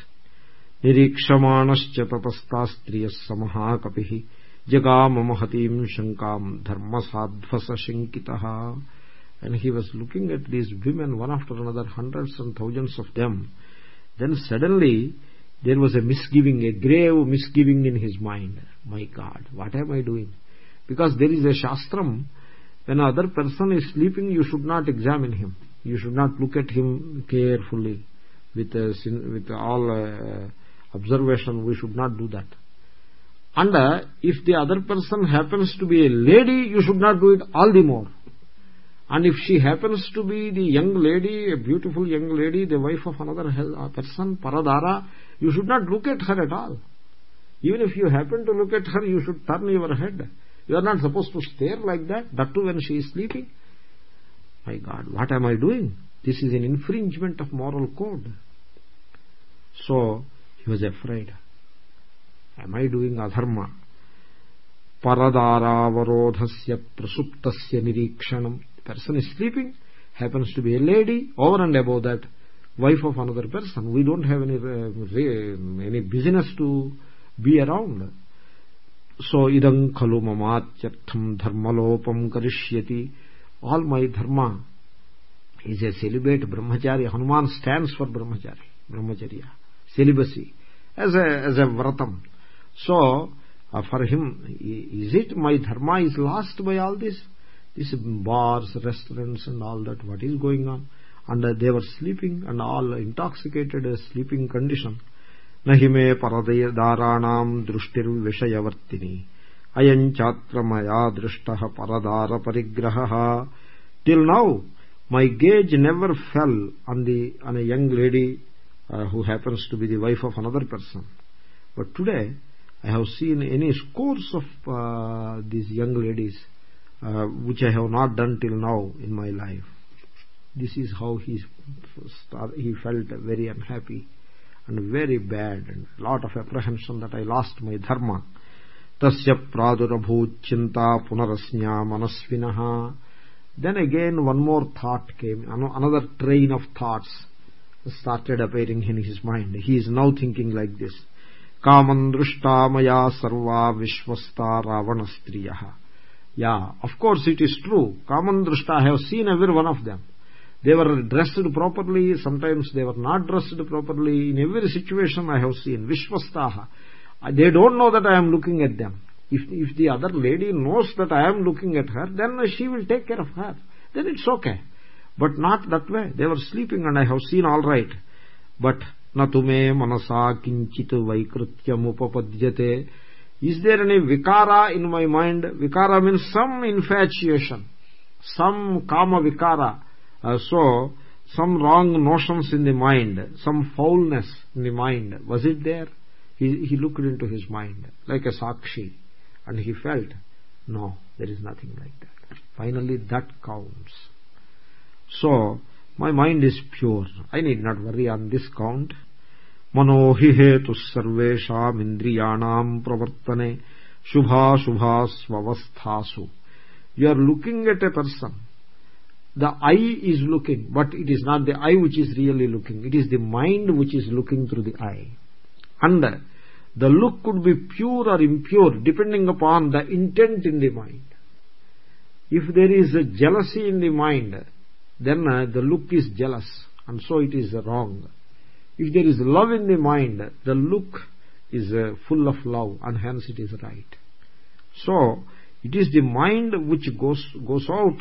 నిరీక్షమాణశ్చ తపస్తాస్త్రియస్ Samaha mahatim shankam dharma sadvasa శంకిత and he was looking at these women one after another hundreds and thousands of them. Then suddenly there was a misgiving a grave misgiving in his mind. My god what am i doing? Because there is a shastram when another person is sleeping you should not examine him. You should not look at him carefully. With uh, with all uh, observation we should not do that. And uh, if the other person happens to be a lady you should not do it all the more and if she happens to be the young lady a beautiful young lady the wife of another uh, person paradara you should not look at her at all. Even if you happen to look at her you should turn your head. You are not supposed to stare like that that too when she is sleeping. My god what am i doing? This is an infringement of moral code. So he was afraid. Am i doing adharma? Paradharavarodhasya prasuptasya nirikshanam person is sleeping happens to be a lady over and above that wife of another person. We don't have any uh, any business to be around. So idam khalu mamatyartham dharmalopam karishyati all my dharma is a celibate brahmachari. Hanuman stands for brahmachari brahmacharya celibacy as a as a vratam. So uh, for him is it my dharma is lost by all this these bars restaurants and all that what is going on? And uh, they were sleeping and all intoxicated uh, sleeping condition. Nahi me paradadaranam drushtir vishayavartini ayam chatra maya drushtah paradara parigrahah till now my gaze never fell on the on a young lady uh, who happens to be the wife of another person. But today i have seen any scores of uh, which i have not done till now in my life. This is how he he felt very unhappy and very bad and a lot of apprehension that i lost my dharma. Tasya pradurabhut chinta punarasnya manasvinah then again one more thought came another train of thoughts started appearing in his mind. He is now thinking like this. Drushta maya sarva vishwasta ravanastriyah yeah of course it is true. Kaman drushta i have seen every one of them. They were dressed properly. Sometimes they were not dressed properly. In every situation i have seen. Vishwastaha. Uh, they don't know that i am looking at them. If if the other lady knows that i am looking at her then she will take care of her. Then it's okay. But not that way. They were sleeping and i have seen all right. But natume manasa kinchit vaikrutyam upapadyate is there any vikara in my mind? Vikara means some infatuation some kama vikara. Uh, so some wrong notions in the mind some foulness in the mind. Was it there? He, he looked into his mind like a sakshi and he felt no there is nothing like that. Finally that counts. So my mind is pure. I need not worry on this count person the eye is looking but it is not the eye which is really looking it is the mind which is looking through the eye and the look could be pure or impure depending upon the intent in the mind if there is a jealousy in the mind then uh, the look is jealous and so it is wrong if there is love in the mind the look is uh, full of love and hence it is right. So it is the mind which goes goes out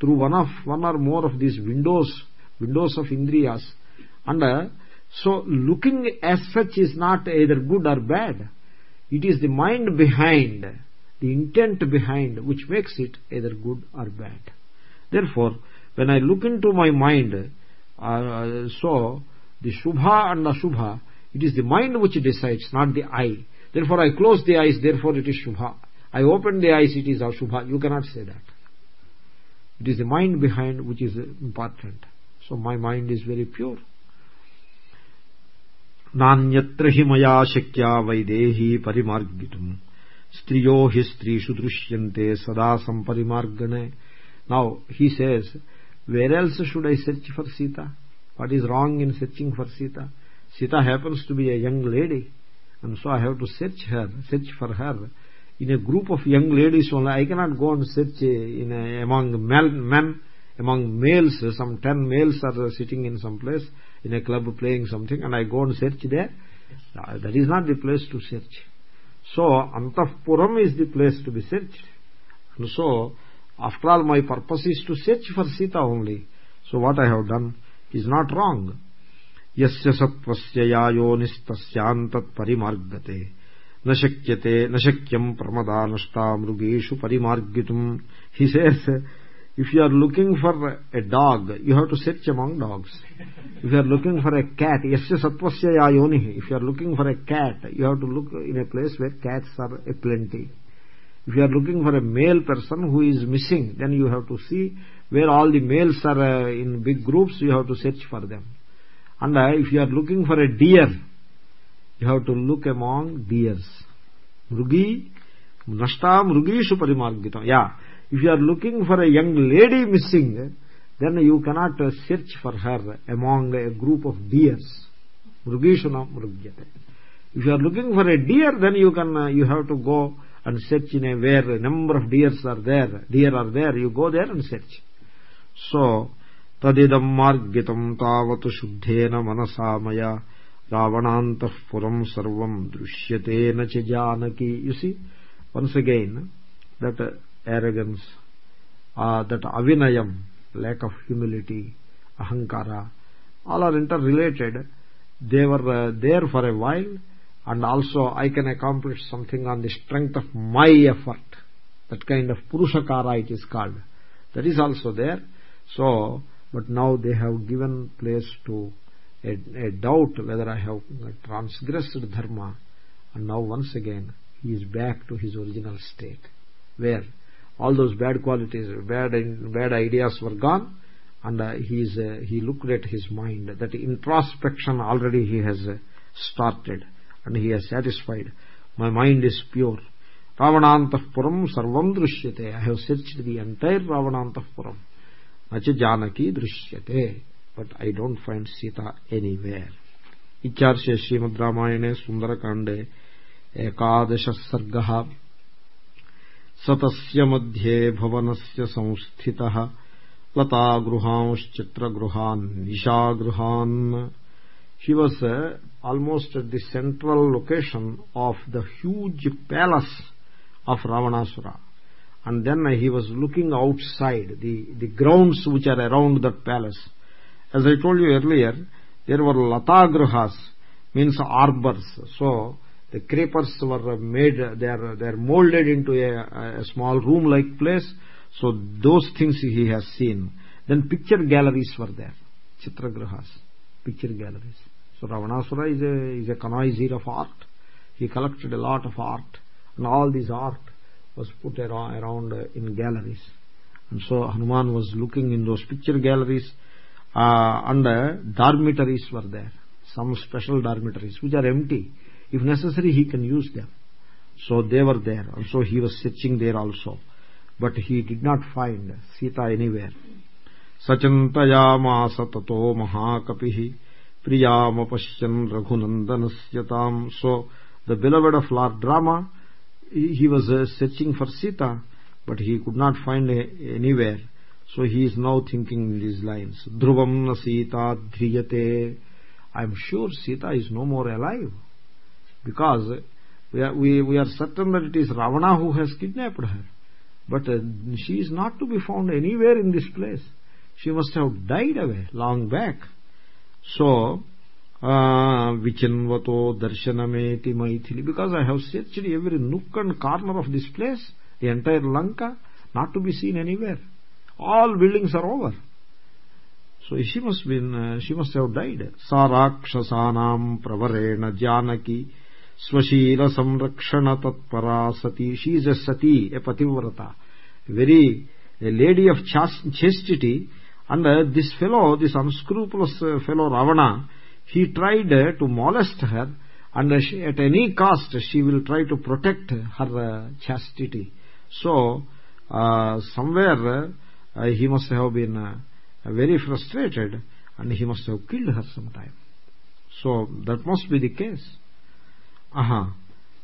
through one of one or more of these windows windows of indriyas. And uh, so looking as such is not either good or bad. It is the mind behind the intent behind which makes it either good or bad. Therefore when i look into my mind uh, so the shubha and ashubha it is the mind which decides not the eye therefore i close the eyes therefore it is shubha i open the eyes it is ashubha you cannot say that it is the mind behind which is important so my mind is very pure नान्यत्र हि मया शक्या वैदेही परिमार्गितुम् स्त्रियो हि स्त्रीषु दृश्यन्ते सदा सम्परिमार्गणे now he says where else should i search for sita what is wrong in searching for sita? Sita happens to be a young lady and so i have to search her search for her. In a group of young ladies only i cannot go and search in a, among men among males. Some 10 males are sitting in some place in a club playing something and I go and search there. Uh, that is not the place to search. So antahpuram is the place to be searched. And so after all my purpose is to search for Sita only. So what I have done is not wrong. Yasya sattvasya yayonistasyantat parimargate na shakyate na shakyam pramadanashta mrugeshu parimargitum. He says if you are looking for a dog you have to search among dogs. If you are looking for a cat yasya sattvasya yayonihi if you are looking for a cat you have to look in a place where cats are a plenty if you are looking for a male person who is missing then you have to see where all the males are uh, in big groups you have to search for them. And uh, if you are looking for a deer you have to look among deers. Mrugi nashta mrugishu parimargita yeah. If you are looking for a young lady missing then you cannot search for her among a group of deers. Mrugishuna mrugyate. If you are looking for a deer then you can you have to go and search in a where a number of deers are there. Deer are there. You go there and search so tadidam margitam tavat shuddhena manasa maya ravanantah puram sarvam drishyate na cha janaki you see once again that arrogance uh, that avinayam lack of humility ahankara all are interrelated they were uh, there for a while and also I can accomplish something on the strength of my effort. That kind of Purushakara it is called. That is also there. So, but now they have given place to a, a doubt whether I have transgressed dharma. And now once again he is back to his original state where all those bad qualities, bad, bad ideas were gone and uh, he, is, uh, he looked at his mind that introspection already he has uh, started and he has satisfied. My mind is pure. Ravanantapuram sarvam drishyate. I have searched the entire ravanantapuram but i don't find sita anywhere इत्यार्षे श्रीमद् रामायणे सुन्दरकाण्डे एकादशः सर्गः स तस्य मध्ये भवनस्य संस्थितः uh, almost at the central location of the huge palace of Ravanasura. And then he was looking outside, the, the grounds which are around that palace. As I told you earlier, there were latagrahas, means arbors. So, the creepers were made, they are, they are molded into a, a small room-like place. So, those things he has seen. Then picture galleries were there, chitragrahas, picture galleries. So Ravanasura is a, is a connoisseur of art. He collected a lot of art and all this art was put around, around uh, in galleries. And so Hanuman was looking in those picture galleries uh, and uh, dormitories were there. Some special dormitories which are empty. If necessary he can use them. So they were there. And so he was searching there also. But he did not find Sita anywhere. So the beloved of lord he, he was uh, searching for sita but he could not find a, anywhere. So he is now thinking in these lines. Dhruvam na sita dhriyate. I am sure sita is no more alive. Because we are, we, we are certain that it is ravana who has kidnapped her. But uh, she is not to be found anywhere in this place. She must have died away long back. So vichinvato darshanameti maithili because i have searched every nook and corner of this place the entire lanka not to be seen anywhere. All buildings are over. So she must uh, she must have died. Sarakshasanam pravarena janaki swashila samrakshana tatpara sati. She is a sati a pativrata. Very a lady of chastity. And this fellow this unscrupulous uh, fellow ravana he tried uh, to molest her and uh, she, at any cost she will try to protect her uh, chastity. So uh, somewhere he must have been very frustrated and he must have killed her sometime. So that must be the case. Aha.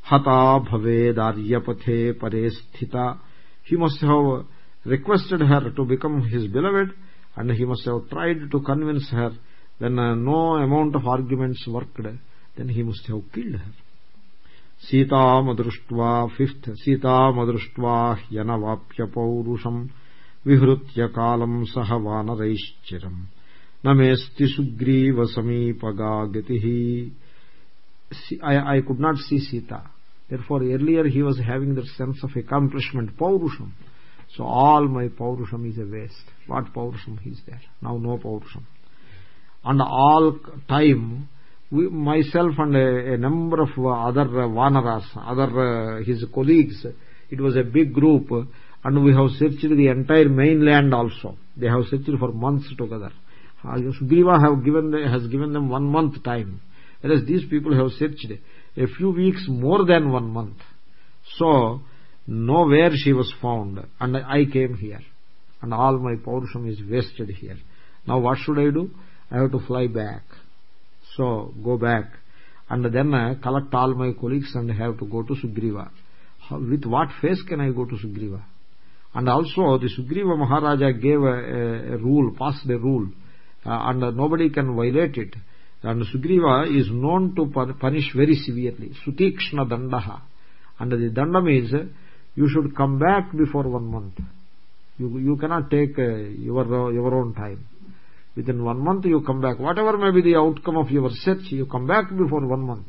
Hata bhavedaryapathe pare sthita. He must have requested her to become his beloved and he must have tried to convince her when uh, no amount of arguments worked then he must have killed her सीतामदृष्ट्वा fifth सीतामदृष्ट्वा ह्यनवाप्य पौरुषम् विहृत्य कालम् सह वानरैश्चिरम् न मेऽस्ति सुग्रीवसमीपगा गतिः I, I could not see Sita. Therefore, earlier he was having that sense of accomplishment, paurusham. So all my paurusham is a waste. What paurusham is there? Now no paurusham. And all time, myself and a, number of other vanaras, other uh, his colleagues, it was a big group and we have searched the entire mainland also. They have searched for months together. Uh, Sugriva have given, has given them one month time. Whereas these people have searched a few weeks more than one month. So, nowhere she was found and I came here and all my paurusham is wasted here. Now what should I do? I have to fly back. So go back and then uh, collect all my colleagues and have to go to Sugriva. with what face can I go to Sugriva? And also the Sugriva Maharaja gave a, a, a rule, passed a rule, uh, and uh, nobody can violate it. And Sugriva is known to punish very severely. Sutikshna dandaha. And the dandam is, you should come back before one month. You, you cannot take uh, your, your own time. Within one month you come back. Whatever may be the outcome of your search, you come back before one month.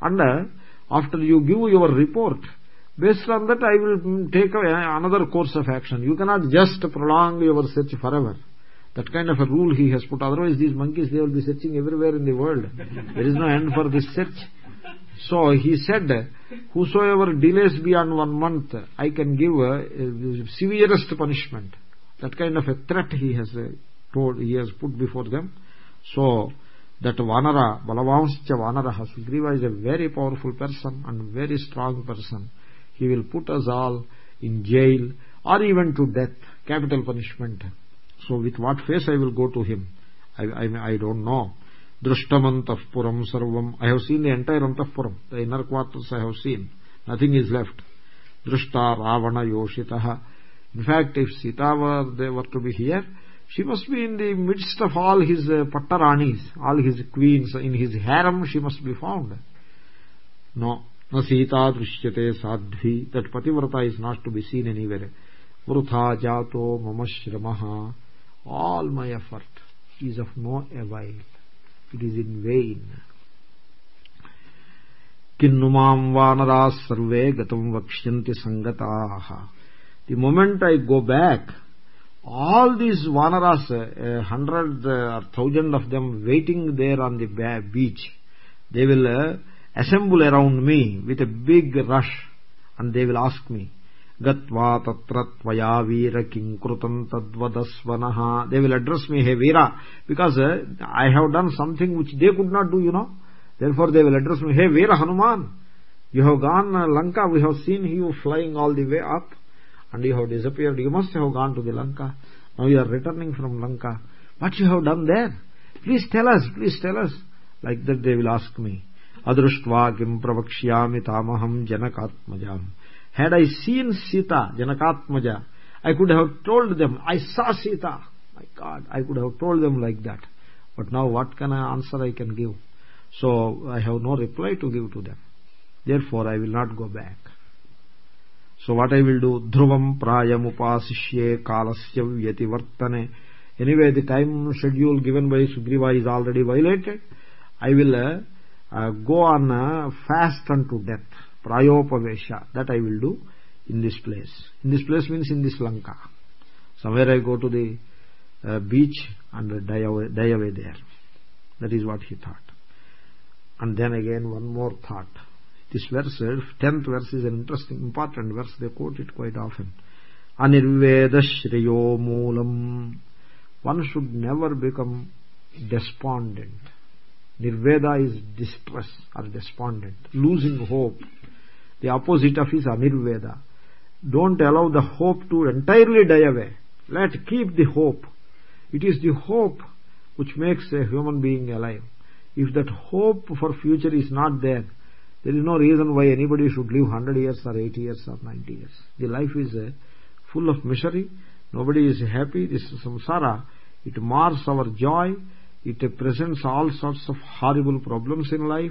And uh, after you give your report, based on that I will take another course of action. You cannot just prolong your search forever. That kind of a rule he has put. Otherwise these monkeys, they will be searching everywhere in the world. There is no end for this search. So he said, whosoever delays beyond one month, I can give a, a severest punishment. That kind of a threat he has uh, told, he has put before them. So that Vanara, Balavanscha Vanaraha, Sugriva is a very powerful person and very strong person. He will put us all in jail or even to death, capital punishment. So with what face I will go to him? I, I, I don't know. Drishtamantah Puram Sarvam. I have seen the entire Antahpuram. The inner quarters I have seen. Nothing is left. Drishta Ravana Yoshitaha. In fact, if Sita were, they were to be here, she must be in the midst of all his uh, pattaranis, all his queens, in his harem she must be found. No, no Sita drishyate sadhvi, that pativrata is not to be seen anywhere. Vrutha jato mama shramaha, all my effort is of no avail. It is in vain. Kinnumam vanaras sarve gatam vakshyanti. The moment I go back, all these vanaras, a hundred or thousand of them waiting there on the beach, they will uh, assemble around me with a big rush and they will ask me, Gatva tatra tvaya veera kinkrutam tadvadasvanaha. They will address me, hey Veera, because uh, I have done something which they could not do, you know. Therefore they will address me, hey Veera Hanuman, you have gone uh, Lanka, we have seen you flying all the way up and you have disappeared. You must have gone to the Lanka. Now you are returning from Lanka. What you have done there? Please tell us, please tell us. Like that they will ask me. Adrushtva kim pravakshyami tamaham janakatmajam. Had I seen Sita, Janakatmaja, I could have told them, I saw Sita. My God, I could have told them like that. But now what can I answer I can give? So I have no reply to give to them. Therefore I will not go back. So what I will do? Dhruvam prayam upasishye kalasya vyativartane. Anyway, the time schedule given by Sugriva is already violated. I will uh, uh, go on uh, fast unto death. Prayopavesha. That I will do in this place. In this place means in this Lanka. Somewhere I go to the uh, beach and die away, die away there. That is what he thought. And then again one more thought this verse, 10th verse is an interesting, important verse. They quote it quite often. Anirveda Shriyo Moolam. One should never become despondent. Nirveda is distress or despondent, losing hope. The opposite of is Anirveda. Don't allow the hope to entirely die away. Let keep the hope. It is the hope which makes a human being alive. If that hope for future is not there, there is no reason why anybody should live 100 years or 80 years or 90 years. The life is uh, full of misery. Nobody is happy. This samsara, it mars our joy. It uh, presents all sorts of horrible problems in life.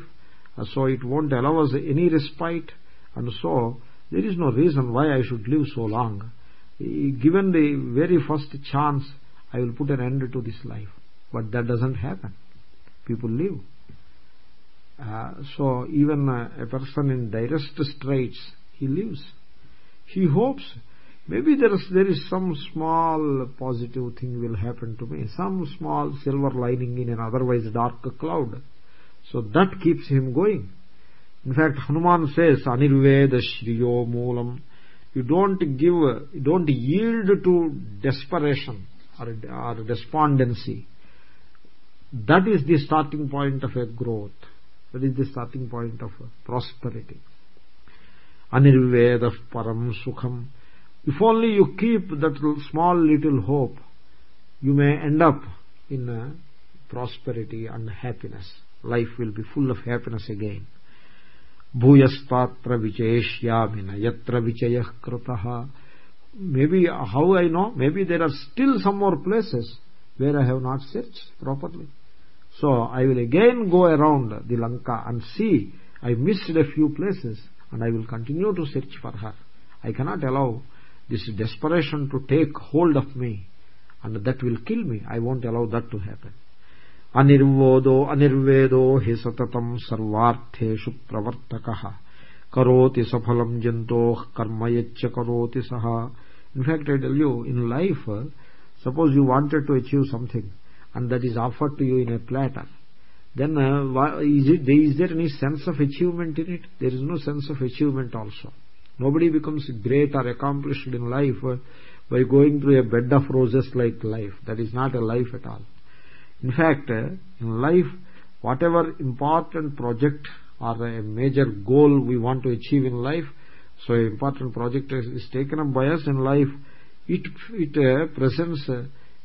Uh, so it won't allow us any respite. And so there is no reason why I should live so long. Given the very first chance, I will put an end to this life. But that doesn't happen. People live. Uh, so even uh, a person in direst straits he lives. He hopes maybe there is there is some small positive thing will happen to me some small silver lining in an otherwise dark cloud. So that keeps him going. In fact hanuman says anirveda shriyo moolam. You don't give you don't yield to desperation or, or despondency. That is the starting point of a growth that is the starting point of prosperity. Anirveda param sukham. If only you keep that small little hope, you may end up in uh, prosperity and happiness. Life will be full of happiness again. vicheshyami na yatra vichayah kratah maybe how i know maybe there are still some more places where i have not searched properly so i will again go around the lanka and see i missed a few places and i will continue to search for her i cannot allow this desperation to take hold of me and that will kill me i won't allow that to happen అనిర్వోదో అనిర్వేదో హి సతతం సర్వార్థేషు ప్రవర్తక కరోతి సఫలం జంతో కర్మయచ్చ కరోతి సహ in fact I tell you in life suppose you wanted to achieve something and that is offered to you in a platter then uh, is it is there any sense of achievement in it? There is no sense of achievement also. Nobody becomes great or accomplished in life uh, by going through a bed of roses like life. That is not a life at all. In fact uh, in life whatever important project or a major goal we want to achieve in life so an important project is taken up by us in life. It it uh, presents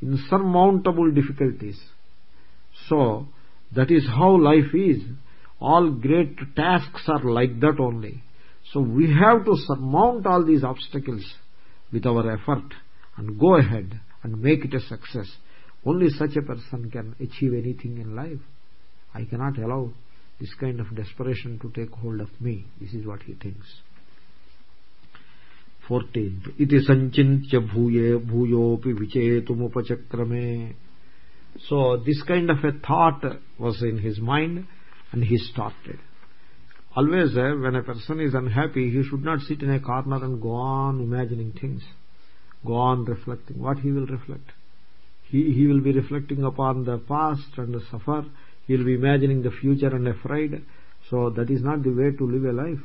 insurmountable difficulties so that is how life is all great tasks are like that only so we have to surmount all these obstacles with our effort and go ahead and make it a success only such a person can achieve anything in life. I cannot allow this kind of desperation to take hold of me. This is what he thinks. 14. Iti sanchintya bhuye bhuyopi vichetumupachakramē. So this kind of a thought was in his mind and he started. Always uh, when a person is unhappy, he should not sit in a corner and go on imagining things. Go on reflecting. What he will reflect? he, he will be reflecting upon the past and the suffer he will be imagining the future and afraid so that is not the way to live a life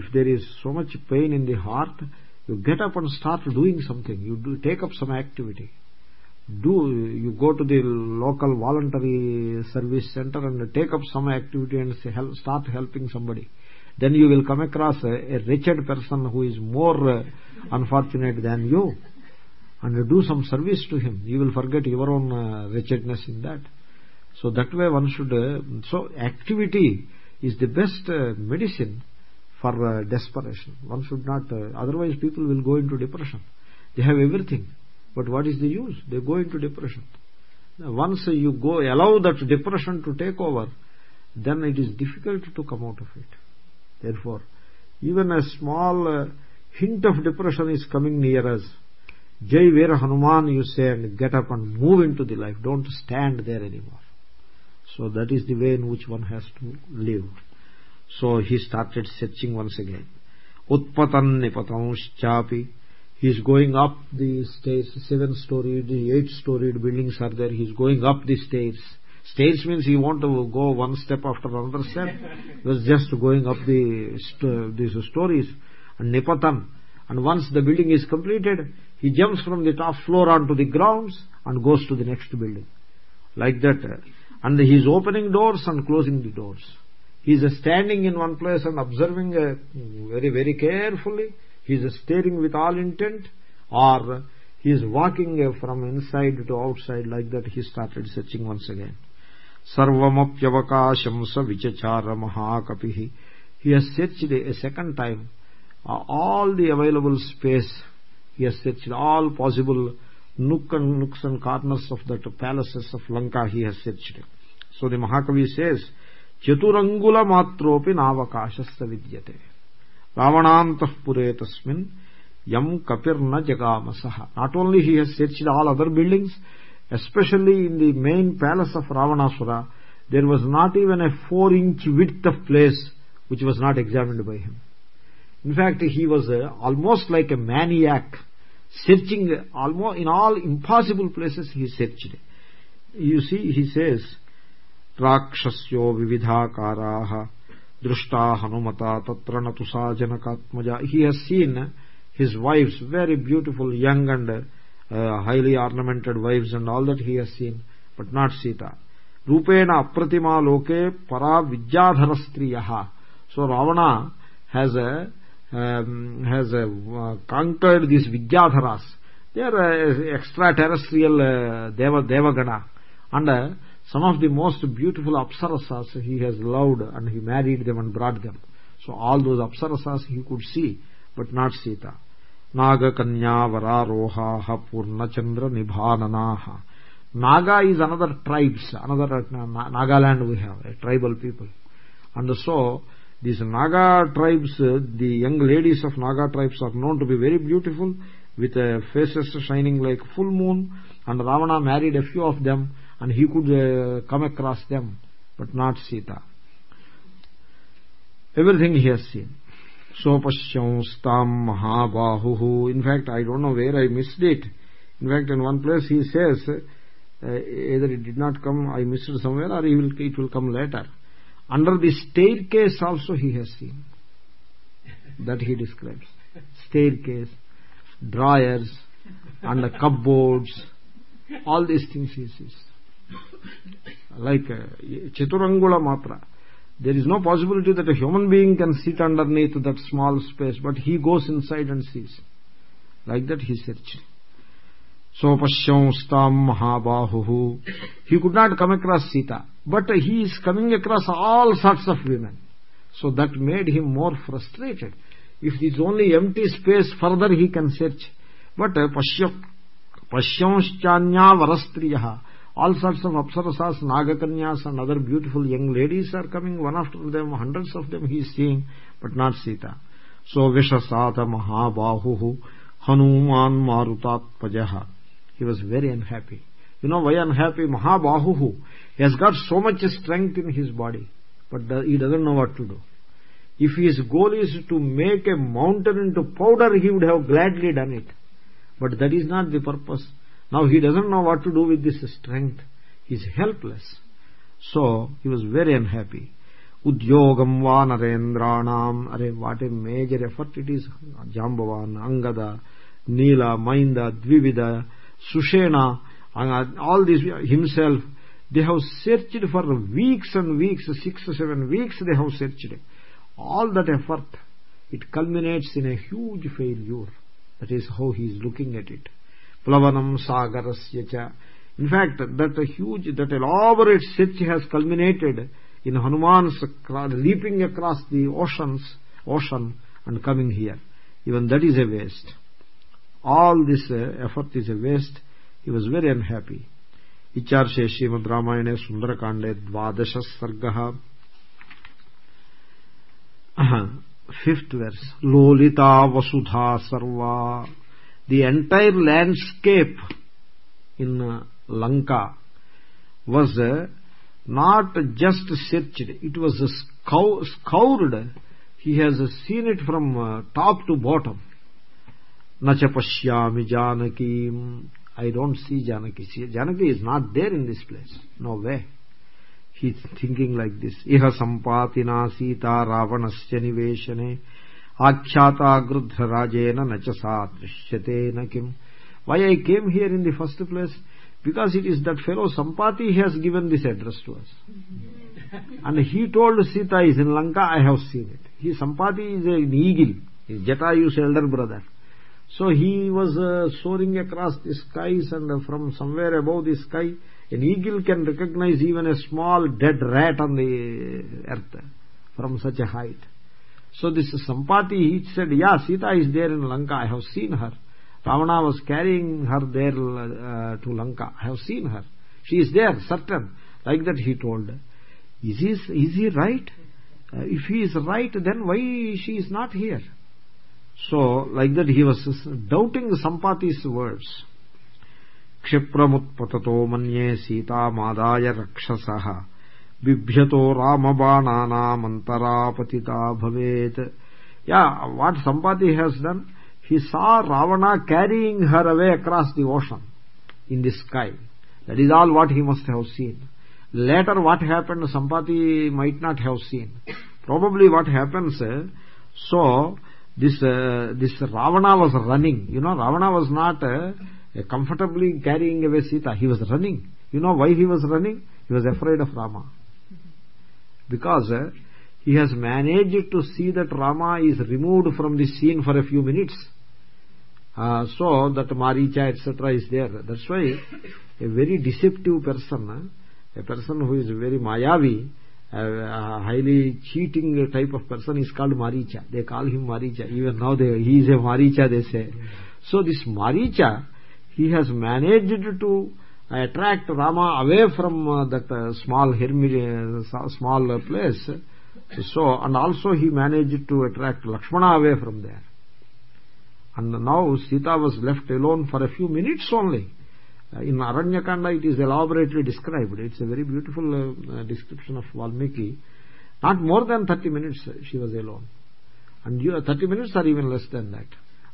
if there is so much pain in the heart you get up and start doing something. You do take up some activity. Do you go to the local voluntary service center and take up some activity and help, start helping somebody. Then you will come across a, a wretched person who is more uh, unfortunate than you and do some service to him. You will forget your own uh, wretchedness in that. So that way one should uh, so activity is the best uh, medicine for uh, desperation one should not uh, otherwise people will go into depression they have everything but what is the use they go into depression now, once you go allow that depression to take over then it is difficult to come out of it therefore even a small uh, hint of depression is coming near us Jai Veera Hanuman you say and get up and move into the life. Don't stand there anymore. So that is the way in which one has to live. So he started searching once again. Utpatan nipatamschapi. He is going up the stairs, seven storied, eight storied buildings are there. He is going up the stairs. Stairs means he want to go one step after another step. he was just going up the these stories. And nipatan. And once the building is completed, he jumps from the top floor onto the grounds and goes to the next building like that and he is opening doors and closing the doors he is standing in one place and observing uh, very very carefully. He is staring with all intent or he is walking uh, from inside to outside like that he started searching once again. Sarvamapyavakasham sa vichachara mahakapihi. He has searched a second time uh, all the available space. He has searched all possible nook and nooks and corners of the palaces of Lanka he has searched. So the Mahakavi says, Jagamasaha. Not only he has searched all other buildings, especially in the main palace of Ravanasura, there was not even a four inch width of place which was not examined by him. In fact, he was uh, almost like a maniac searching almost in all impossible places he searched you see he says rakshasyo vividhakaraha drushta hanumata tatra natusa janakatmaja he has seen his wives very beautiful young and uh, highly ornamented wives and all that he has seen but not sita. Rupena apratima loke para vidyadhara striyaha so ravana has a um, has uh, conquered these Vidyadharas. They are uh, extraterrestrial uh, uh, some of the most beautiful Apsarasas he has loved and he married them and brought them. so all those apsarasas he could see but not sita. Naga kanya vararoha purnachandra nibhananaha. Naga is another tribes another nagaland we have a tribal people. And so these naga tribes the young ladies of naga tribes are known to be very beautiful with uh, faces shining like full moon and ravana married a few of them and he could uh, come across them but not sita everything he has seen. So pashyamstam mahabahu in fact i don't know where i missed it. In fact in one place he says uh, either it did not come i missed it somewhere or will, it will come later. Under the staircase also he has seen. That he describes. Staircase drawers and the cupboards. All these things he sees like uh, chaturangula matra there is no possibility that a human being can sit underneath that small space but he goes inside and sees like that he searched so pashyamstam mahabahu he could not come across sita but he is coming across all sorts of women so that made him more frustrated if it is only empty space further he can search but uh, pashyamschanya varastriyah all sorts of apsarasas nagakanyas and other beautiful young ladies are coming. One after them hundreds of them he is seeing but not sita. So vishasata mahabahu hanuman marutatmajah he was very unhappy. You know why unhappy? Mahabahu he has got so much strength in his body but he doesn't know what to do. If his goal is to make a mountain into powder he would have gladly done it. But that is not the purpose now he doesn't know what to do with this strength. He is helpless. So he was very unhappy. Udyogam va narendranam are what a major effort it is. Jambavan angada neela mainda dvivida sushena all these himself they have searched for weeks and weeks six or seven weeks they have searched. All that effort it culminates in a huge failure. That is how he is looking at it plavanam sagarasya cha in fact that huge that elaborate search has culminated in hanuman's leaping across the oceans ocean and coming here even that is a waste all this uh, effort is a waste he was very unhappy इचार्षे Shrimad रामायणे सुन्दरकाण्डे द्वादशः सर्गः fifth verse Lolita वसुधा सर्वा the entire landscape in uh, Lanka was uh, not just searched, it was scoured. He has seen it from uh, top to bottom. Nacha Janaki. I don't see Janaki. Janaki is not there in this place. No way. He is thinking like this. Iha sampatina sita ravanasya niveshane why I came here in the first place? because it is that fellow Sampati has given this address to us. And he told Sita is in Lanka, I have seen it. He Sampati is an eagle, his Jatayu's elder brother. So he was uh, soaring across the skies and uh, from somewhere above the sky, an eagle can recognize even a small dead rat on the uh, earth from such a height. so this sampati he said yeah sita is there in lanka i have seen her ravana was carrying her there uh, to lanka i have seen her she is there certain like that he told is he is he right uh, if he is right then why she is not here so like that he was doubting sampati's words क्षिप्रमुत्पततो मन्ये सीतामादाय रक्षसः what రామబాణానామంతరా has done, he saw Ravana carrying her away across the ocean in the sky. That is all what he must have seen. Later what happened, Sampati might not have seen. Probably what happens, eh, so this, eh, this Ravana was running. You know, Ravana was not eh, comfortably carrying away Sita. He was running. You know why he was running? He was afraid of Rama because uh, he has managed to see that Rama is removed from the scene for a few minutes. Uh, so that Maricha etc. is there. That's why a very deceptive person, uh, a person who is very Mayavi, a highly cheating type of person is called Maricha. They call him Maricha. Even now they, he is a Maricha, they say. So this Maricha, he has managed to attract Rama away from uh, that uh, small hermit, uh, small place. So, and also he managed to attract Lakshmana away from there. And now Sita was left alone for a few minutes only. In Aranyakanda it is elaborately described. It's a very beautiful description of Valmiki. Not more than 30 minutes she was alone. And 30 minutes or even less than that.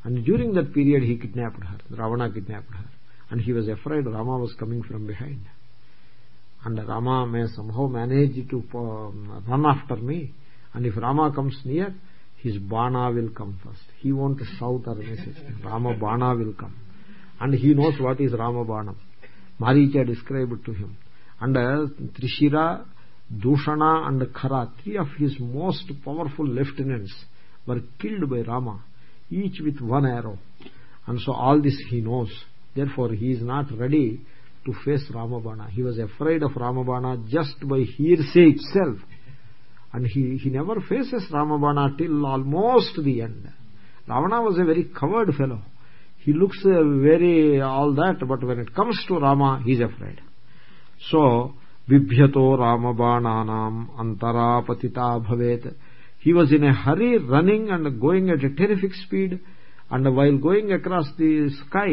And during that period he kidnapped her. Ravana kidnapped her. And he was afraid Rama was coming from behind. And Rama may somehow manage to um, run after me. And if Rama comes near, his bana will come first. He won't shout or message. Rama bana will come and he knows what is Ramabanam. Maricha described to him. And uh, Trishira, Dushana and Khara, three of his most powerful lieutenants were killed by Rama, each with one arrow. And so all this he knows. Therefore he is not ready to face Ramabana. He was afraid of Ramabana just by hearsay itself. And he, he never faces Ramabana till almost the end. Ravana was a very coward fellow he looks uh, very all that but when it comes to rama he is afraid so bibhyato ramabananam antarapatita bhavet he was in a hurry running and going at a terrific speed and while going across the sky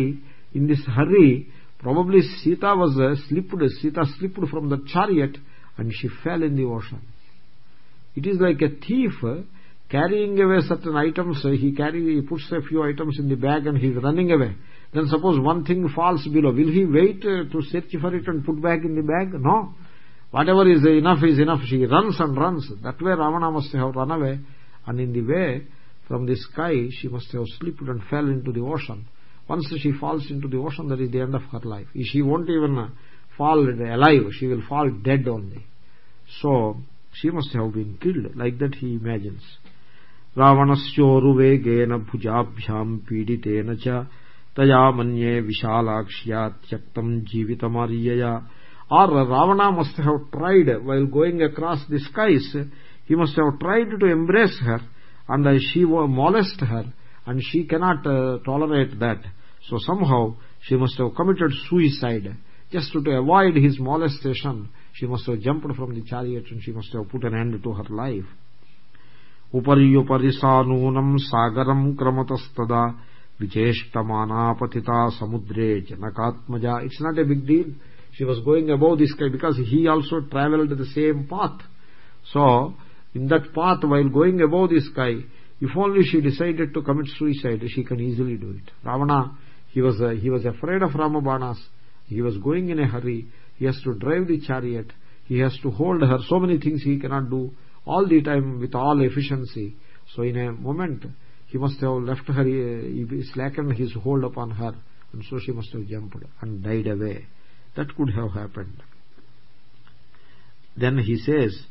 in this hurry probably sita was uh, slipped sita slipped from the chariot and she fell in the ocean. It is like a thief carrying away certain items. He carry he puts a few items in the bag and he is running away. Then suppose one thing falls below. Will he wait uh, to search for it and put back in the bag? No. Whatever is enough is enough. She runs and runs. That way ravana must have run away. And in the way from the sky she must have slipped and fell into the ocean once she falls into the ocean that is the end of her life. She won't even uh, fall alive she will fall dead only. So she must have been killed like that he imagines. రావణశ్చోరువేగేన భుజాభ్యాం పీడితేన చ తయా మన్యే విశాలాక్ష్యా త్యక్తం జీవితమార్యయా or Ravana must have tried while going across the skies he must have tried to embrace her and she molest her and she cannot uh, tolerate that so somehow she must have committed suicide. Just to, avoid his molestation she must have jumped from the chariot and she must have put an end to her life. Uparyupari sanunam sagaram kramatastada vicheshtamana patita samudre janakatmaja it's not a big deal. She was going above the sky because he also traveled the same path. So in that path while going above the sky if only she decided to commit suicide she can easily do it. Ravana he was uh, he was afraid of ramabanas. He was going in a hurry. He has to drive the chariot. He has to hold her. So many things he cannot do all the time with all efficiency. So in a moment he must have left her he slackened his hold upon her. And so she must have jumped and died away. That could have happened. Then he says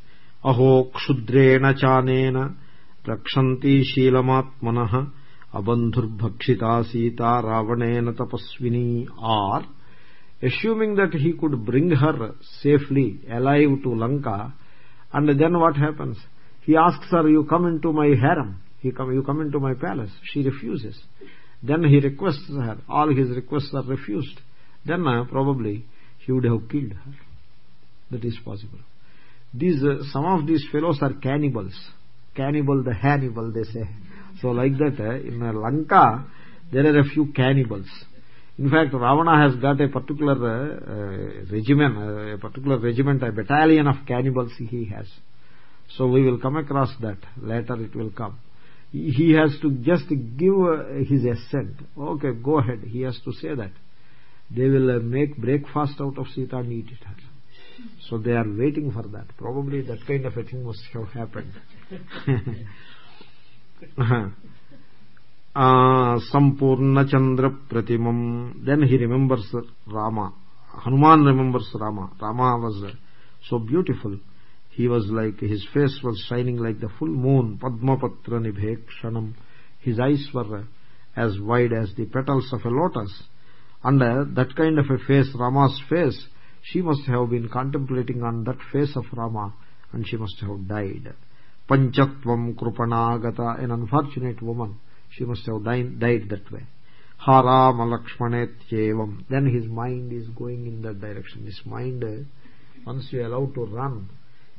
aho kshudrena chanena rakshanti shilamatmanah abandhurbhakshita sita ravanena tapasvini or assuming that he could bring her safely alive to lanka. And then what happens? He asks her you come into my harem. You come into my palace. She refuses. Then he requests her. All his requests are refused. Then uh, probably he would have killed her. That is possible. These uh, some of these fellows are cannibals. Cannibal the hannibal they say so like that uh, in lanka there are a few cannibals. In fact ravana has got a particular uh, regiment uh, a particular regiment a battalion of cannibals he has. So we will come across that. Later it will come. He has to just give his assent. Okay go ahead. He has to say that. They will make breakfast out of sita and eat it. So they are waiting for that. Probably that kind of a thing must have happened Uh-huh. Uh, sampurna chandra pratimam. Then he remembers rama. Hanuman remembers rama. Rama was uh, so beautiful. He was like his face was shining like the full moon. Padmapatra nibhekshanam his eyes were uh, as wide as the petals of a lotus. And that kind of a face rama's face she must have been contemplating on that face of rama and she must have died panchatvam krupanagata an unfortunate woman she must have died, died that way harama lakshmanetyevam then his mind is going in that direction his mind once you allow to run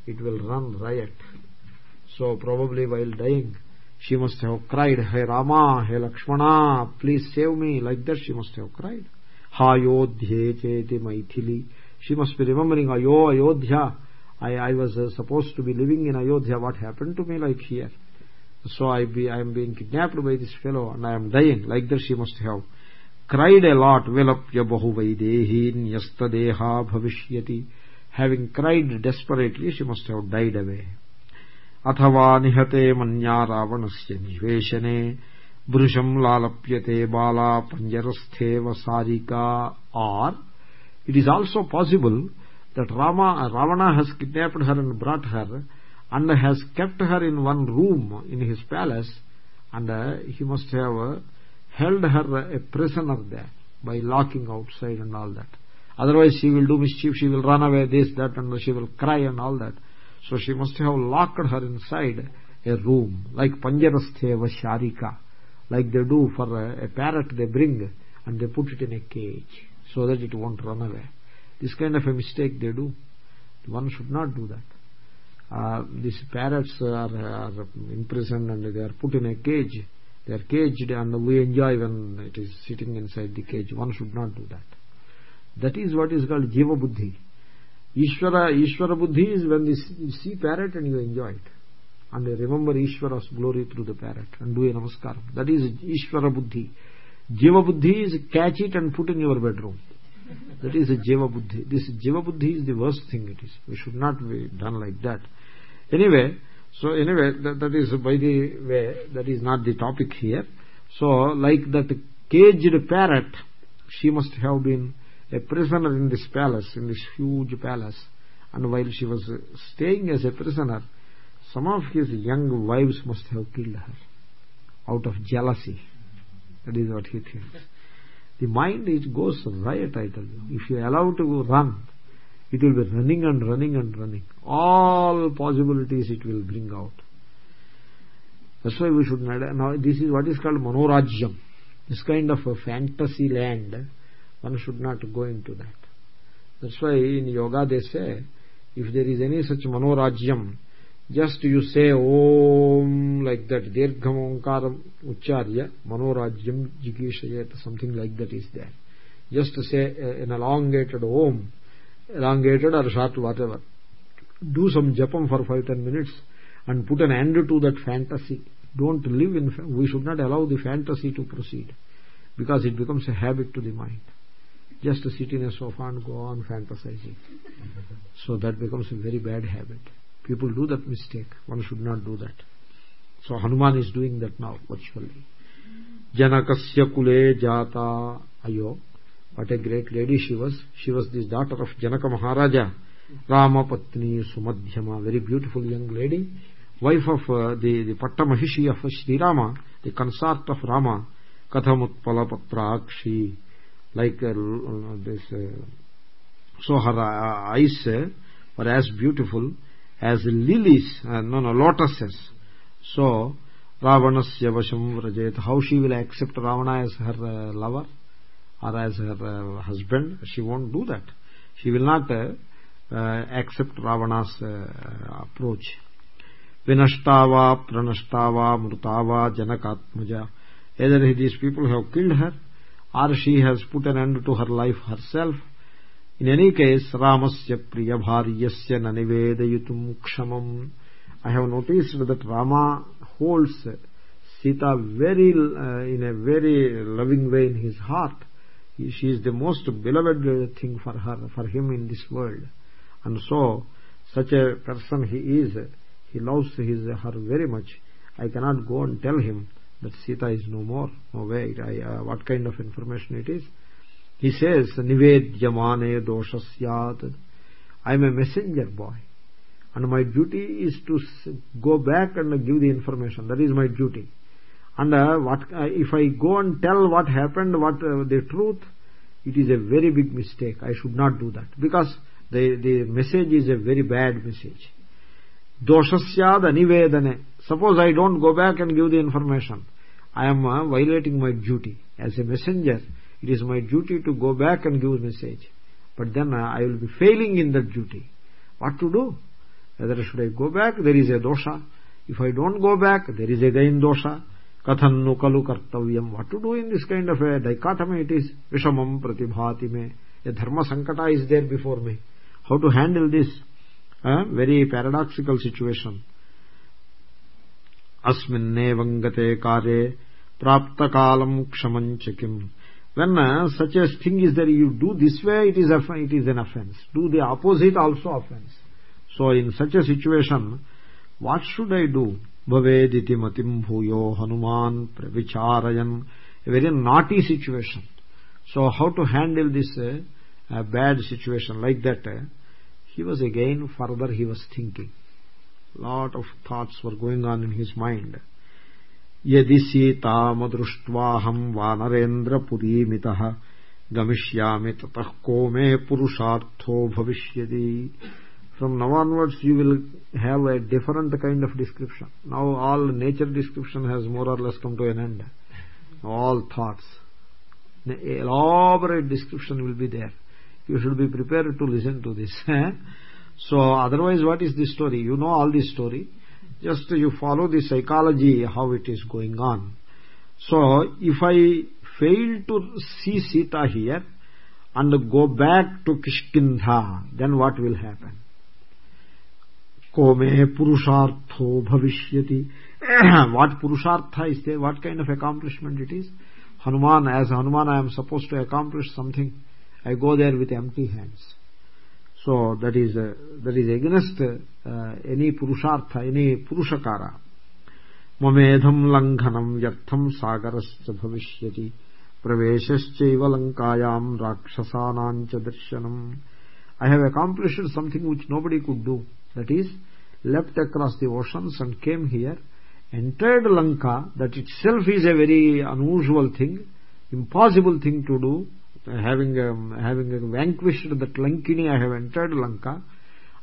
it will run riot so probably while dying she must have cried hey rama hey lakshmana please save me like that she must have cried ha yodhye cheti maithili she must be remembering ayo ayodhya i i was uh, supposed to be living in ayodhya what happened to me like here so i be i am being kidnapped by this fellow and i am dying like that she must have cried a lot velapya bahu vaidehi nyastadeha bhavishyati having cried desperately she must have died away अथवा निहते मन्या रावणस्य निवेशने भृशं लालप्यते बाला पंजरस्थेव Sarika or it is also possible that Rama, Ravana has kidnapped her and brought her and has kept her in one room in his palace and uh, he must have uh, held her a prisoner there by locking outside and all that. Otherwise she will do mischief she will run away this that and she will cry and all that. So she must have locked her inside a room like panjarastheva sharika like they do for a, a parrot they bring and they put it in a cage so that it won't run away this kind of a mistake they do. One should not do that. Uh, these parrots are, are imprisoned and they are put in a cage. They are caged and we enjoy when it is sitting inside the cage. One should not do that. That is what is called jiva buddhi. Ishvara ishvara buddhi is when you see parrot and you enjoy it. And remember ishvara's glory through the parrot and do a namaskar that is ishvara buddhi. Jiva buddhi is catch it and put in your bedroom that is a jiva buddhi. This jiva buddhi is the worst thing it is. We should not be done like that. Anyway so anyway that, that is by the way that is not the topic here. So like that caged parrot she must have been a prisoner in this palace in this huge palace. And while she was staying as a prisoner some of his young wives must have killed her out of jealousy. That is what he thinks the mind it goes riot i tell you. If you allow to run it will be running and running and running. All possibilities it will bring out. That's why we should not now this is what is called manorajyam this kind of a fantasy land one should not go into that. That's why in yoga they say if there is any such manorajyam just you say om like that. Dirgham omkaram ucharya manorajyam jigishayat something like that is there. Just to say uh, an elongated om elongated or short whatever. Do some japam for 5 10 minutes and put an end to that fantasy. Don't live in we should not allow the fantasy to proceed because it becomes a habit to the mind. Just to sit in a sofa and go on fantasizing. So that becomes a very bad habit people do that mistake. One should not do that. So hanuman is doing that now virtually. Janakasya kule jata ayo. What a great lady she was. She was the daughter of janaka maharaja rama patni sumadhyama very beautiful young lady. Wife of uh, the the pattamahishi of shri Rama the consort of Rama kathamutpala patrakshi like uh, this uh, so her eyes were as beautiful as lilies uh, no no lotuses. So ravanasya vasham how she will accept ravana as her uh, lover or as her uh, husband she won't do that. She will not uh, uh, accept ravana's uh, approach. Vinashtava pranashtava mrutava janakatmaja. Either these people have killed her or she has put an end to her life herself in any case ramasya priya bharyasya nanivedayitum kshamam. I have noticed that rama holds sita very uh, in a very loving way in his heart. She is the most beloved thing for her for him in this world. And so such a person he is he loves his her very much. I cannot go and tell him that sita is no more no way. Uh, what kind of information it is he says nivedyamane doshasyat i am a messenger boy. And my duty is to go back and give the information. That is my duty. And uh, what uh, if i go and tell what happened what uh, the truth it is a very big mistake. I should not do that. Because the the message is a very bad message. Doshasyad anivedane suppose i don't go back and give the information. I am uh, violating my duty as a messenger it is my duty to go back and give message but then uh, i will be failing in that duty what to do whether should i go back there is a dosha if i don't go back there is again dosha kathannu kalu kartavyam what to do in this kind of a dichotomy it is vishamam pratibhati me a dharma sankata is there before me how to handle this uh, very paradoxical situation अस्मिन्नेवं गते कार्ये प्राप्तकालं क्षमं च किम् when uh, such a thing is there you do this way it is it is an offense. Do the opposite also offense. So in such a situation what should i do? Bhavediti matim bhuyo hanuman pravicharayan. A very naughty situation. So how to handle this uh, bad situation like that? Uh, he was again further he was thinking. Lot of thoughts were going on in his mind यदि सीतामदृष्ट्वाहम् वानरेन्द्रपुरीमितः गमिष्यामि ततः को मे onwards you will have a different kind of description now all nature description has more or less come to an end all thoughts elaborate description will be there you should be prepared to listen to this so otherwise what is this story you know all this story just you follow the psychology how it is going on. So if i fail to see sita here and go back to kishkindha then what will happen? Kome purushartho bhavishyati. What purushartha is there? What kind of accomplishment it is? Hanuman as hanuman i am supposed to accomplish something. I go there with empty hands. So that is uh, that is against uh, any purushartha any purushakara mamedham langhanam yartham sagarascha bhavishyati praveshaschaiva lankayam i have accomplished something which nobody could do. That is left across the oceans and came here entered lanka that itself is a very unusual thing impossible thing to do having um, having vanquished that lankini i have entered lanka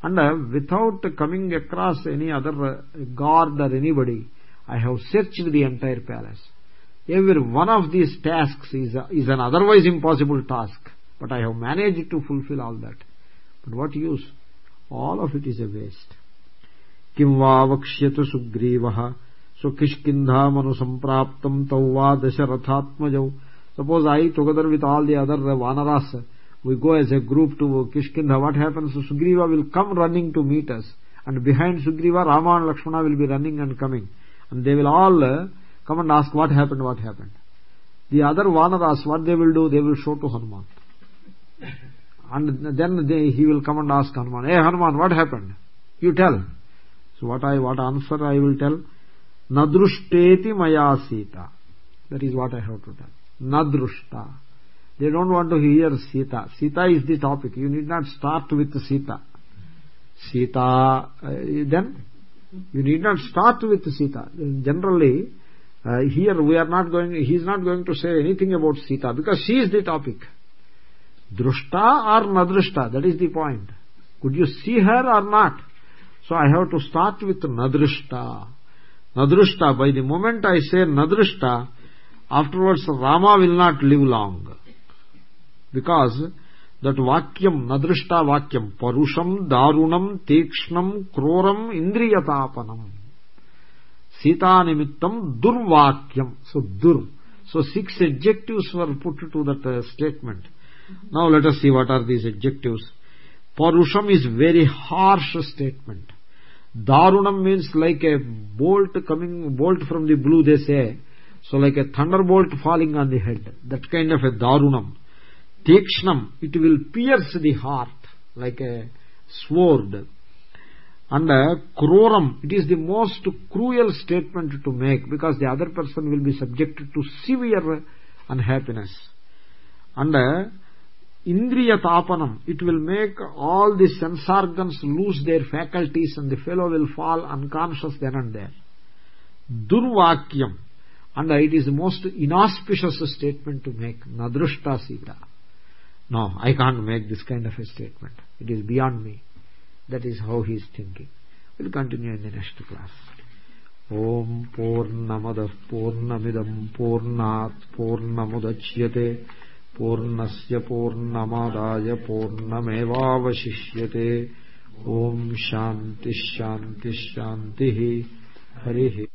and uh, without coming across any other uh, guard or anybody i have searched the entire palace every one of these tasks is a, is an otherwise impossible task but i have managed to fulfill all that but what use all of it is a waste किं वा वक्ष्यतु सुग्रीवः स्वकिष्किन्धामनुसम्प्राप्तम् तौ वा दशरथात्मजौ suppose i together with all the other vanaras we go as a group to kishkindha what happens? Sugriva will come running to meet us. And behind sugriva rama and lakshmana will be running and coming. And they will all uh, come and ask what happened what happened. The other vanaras what they will do? They will show to hanuman. And then they, he will come and ask hanuman hey hanuman what happened? You tell. So what i what answer i will tell? Nadrushteti maya sita. That is what i have to tell. Nadrushta they don't want to hear sita. Sita is the topic. You need not start with sita. Sita uh, then you need not start with sita. Generally uh, here we are not going he is not going to say anything about sita because she is the topic. Drushta or nadrushta that is the point. Could you see her or not? So i have to start with nadrushta nadrushta by the moment i say nadrushta afterwards rama will not live long because that vakyam nadrishta vakyam parusham darunam tekshnam kroram indriyatapanam. Sita nimittam durvakyam. So dur. So six adjectives were put to that uh, statement. Now let us see what are these adjectives. Parusham is very harsh statement. Darunam means like a bolt coming bolt from the blue they say. So like a thunderbolt falling on the head. That kind of a darunam tikshnam it will pierce the heart like a sword. And uh, kroram it is the most cruel statement to make because the other person will be subjected to severe unhappiness. And uh, indriya it will make all the sense organs lose their faculties and the fellow will fall unconscious then and there. Durvakyam. And it is the most inauspicious statement to make. Nadrushta sita no i can't make this kind of a statement. It is beyond me. That is how he is thinking. We'll continue in the next class. Om Purnamada Purnamidam Purnat पूर्णमुदच्यते Purnasya Purnamadaya पूर्णमेवावशिष्यते Om Shanti Shanti शान्तिः Harihi.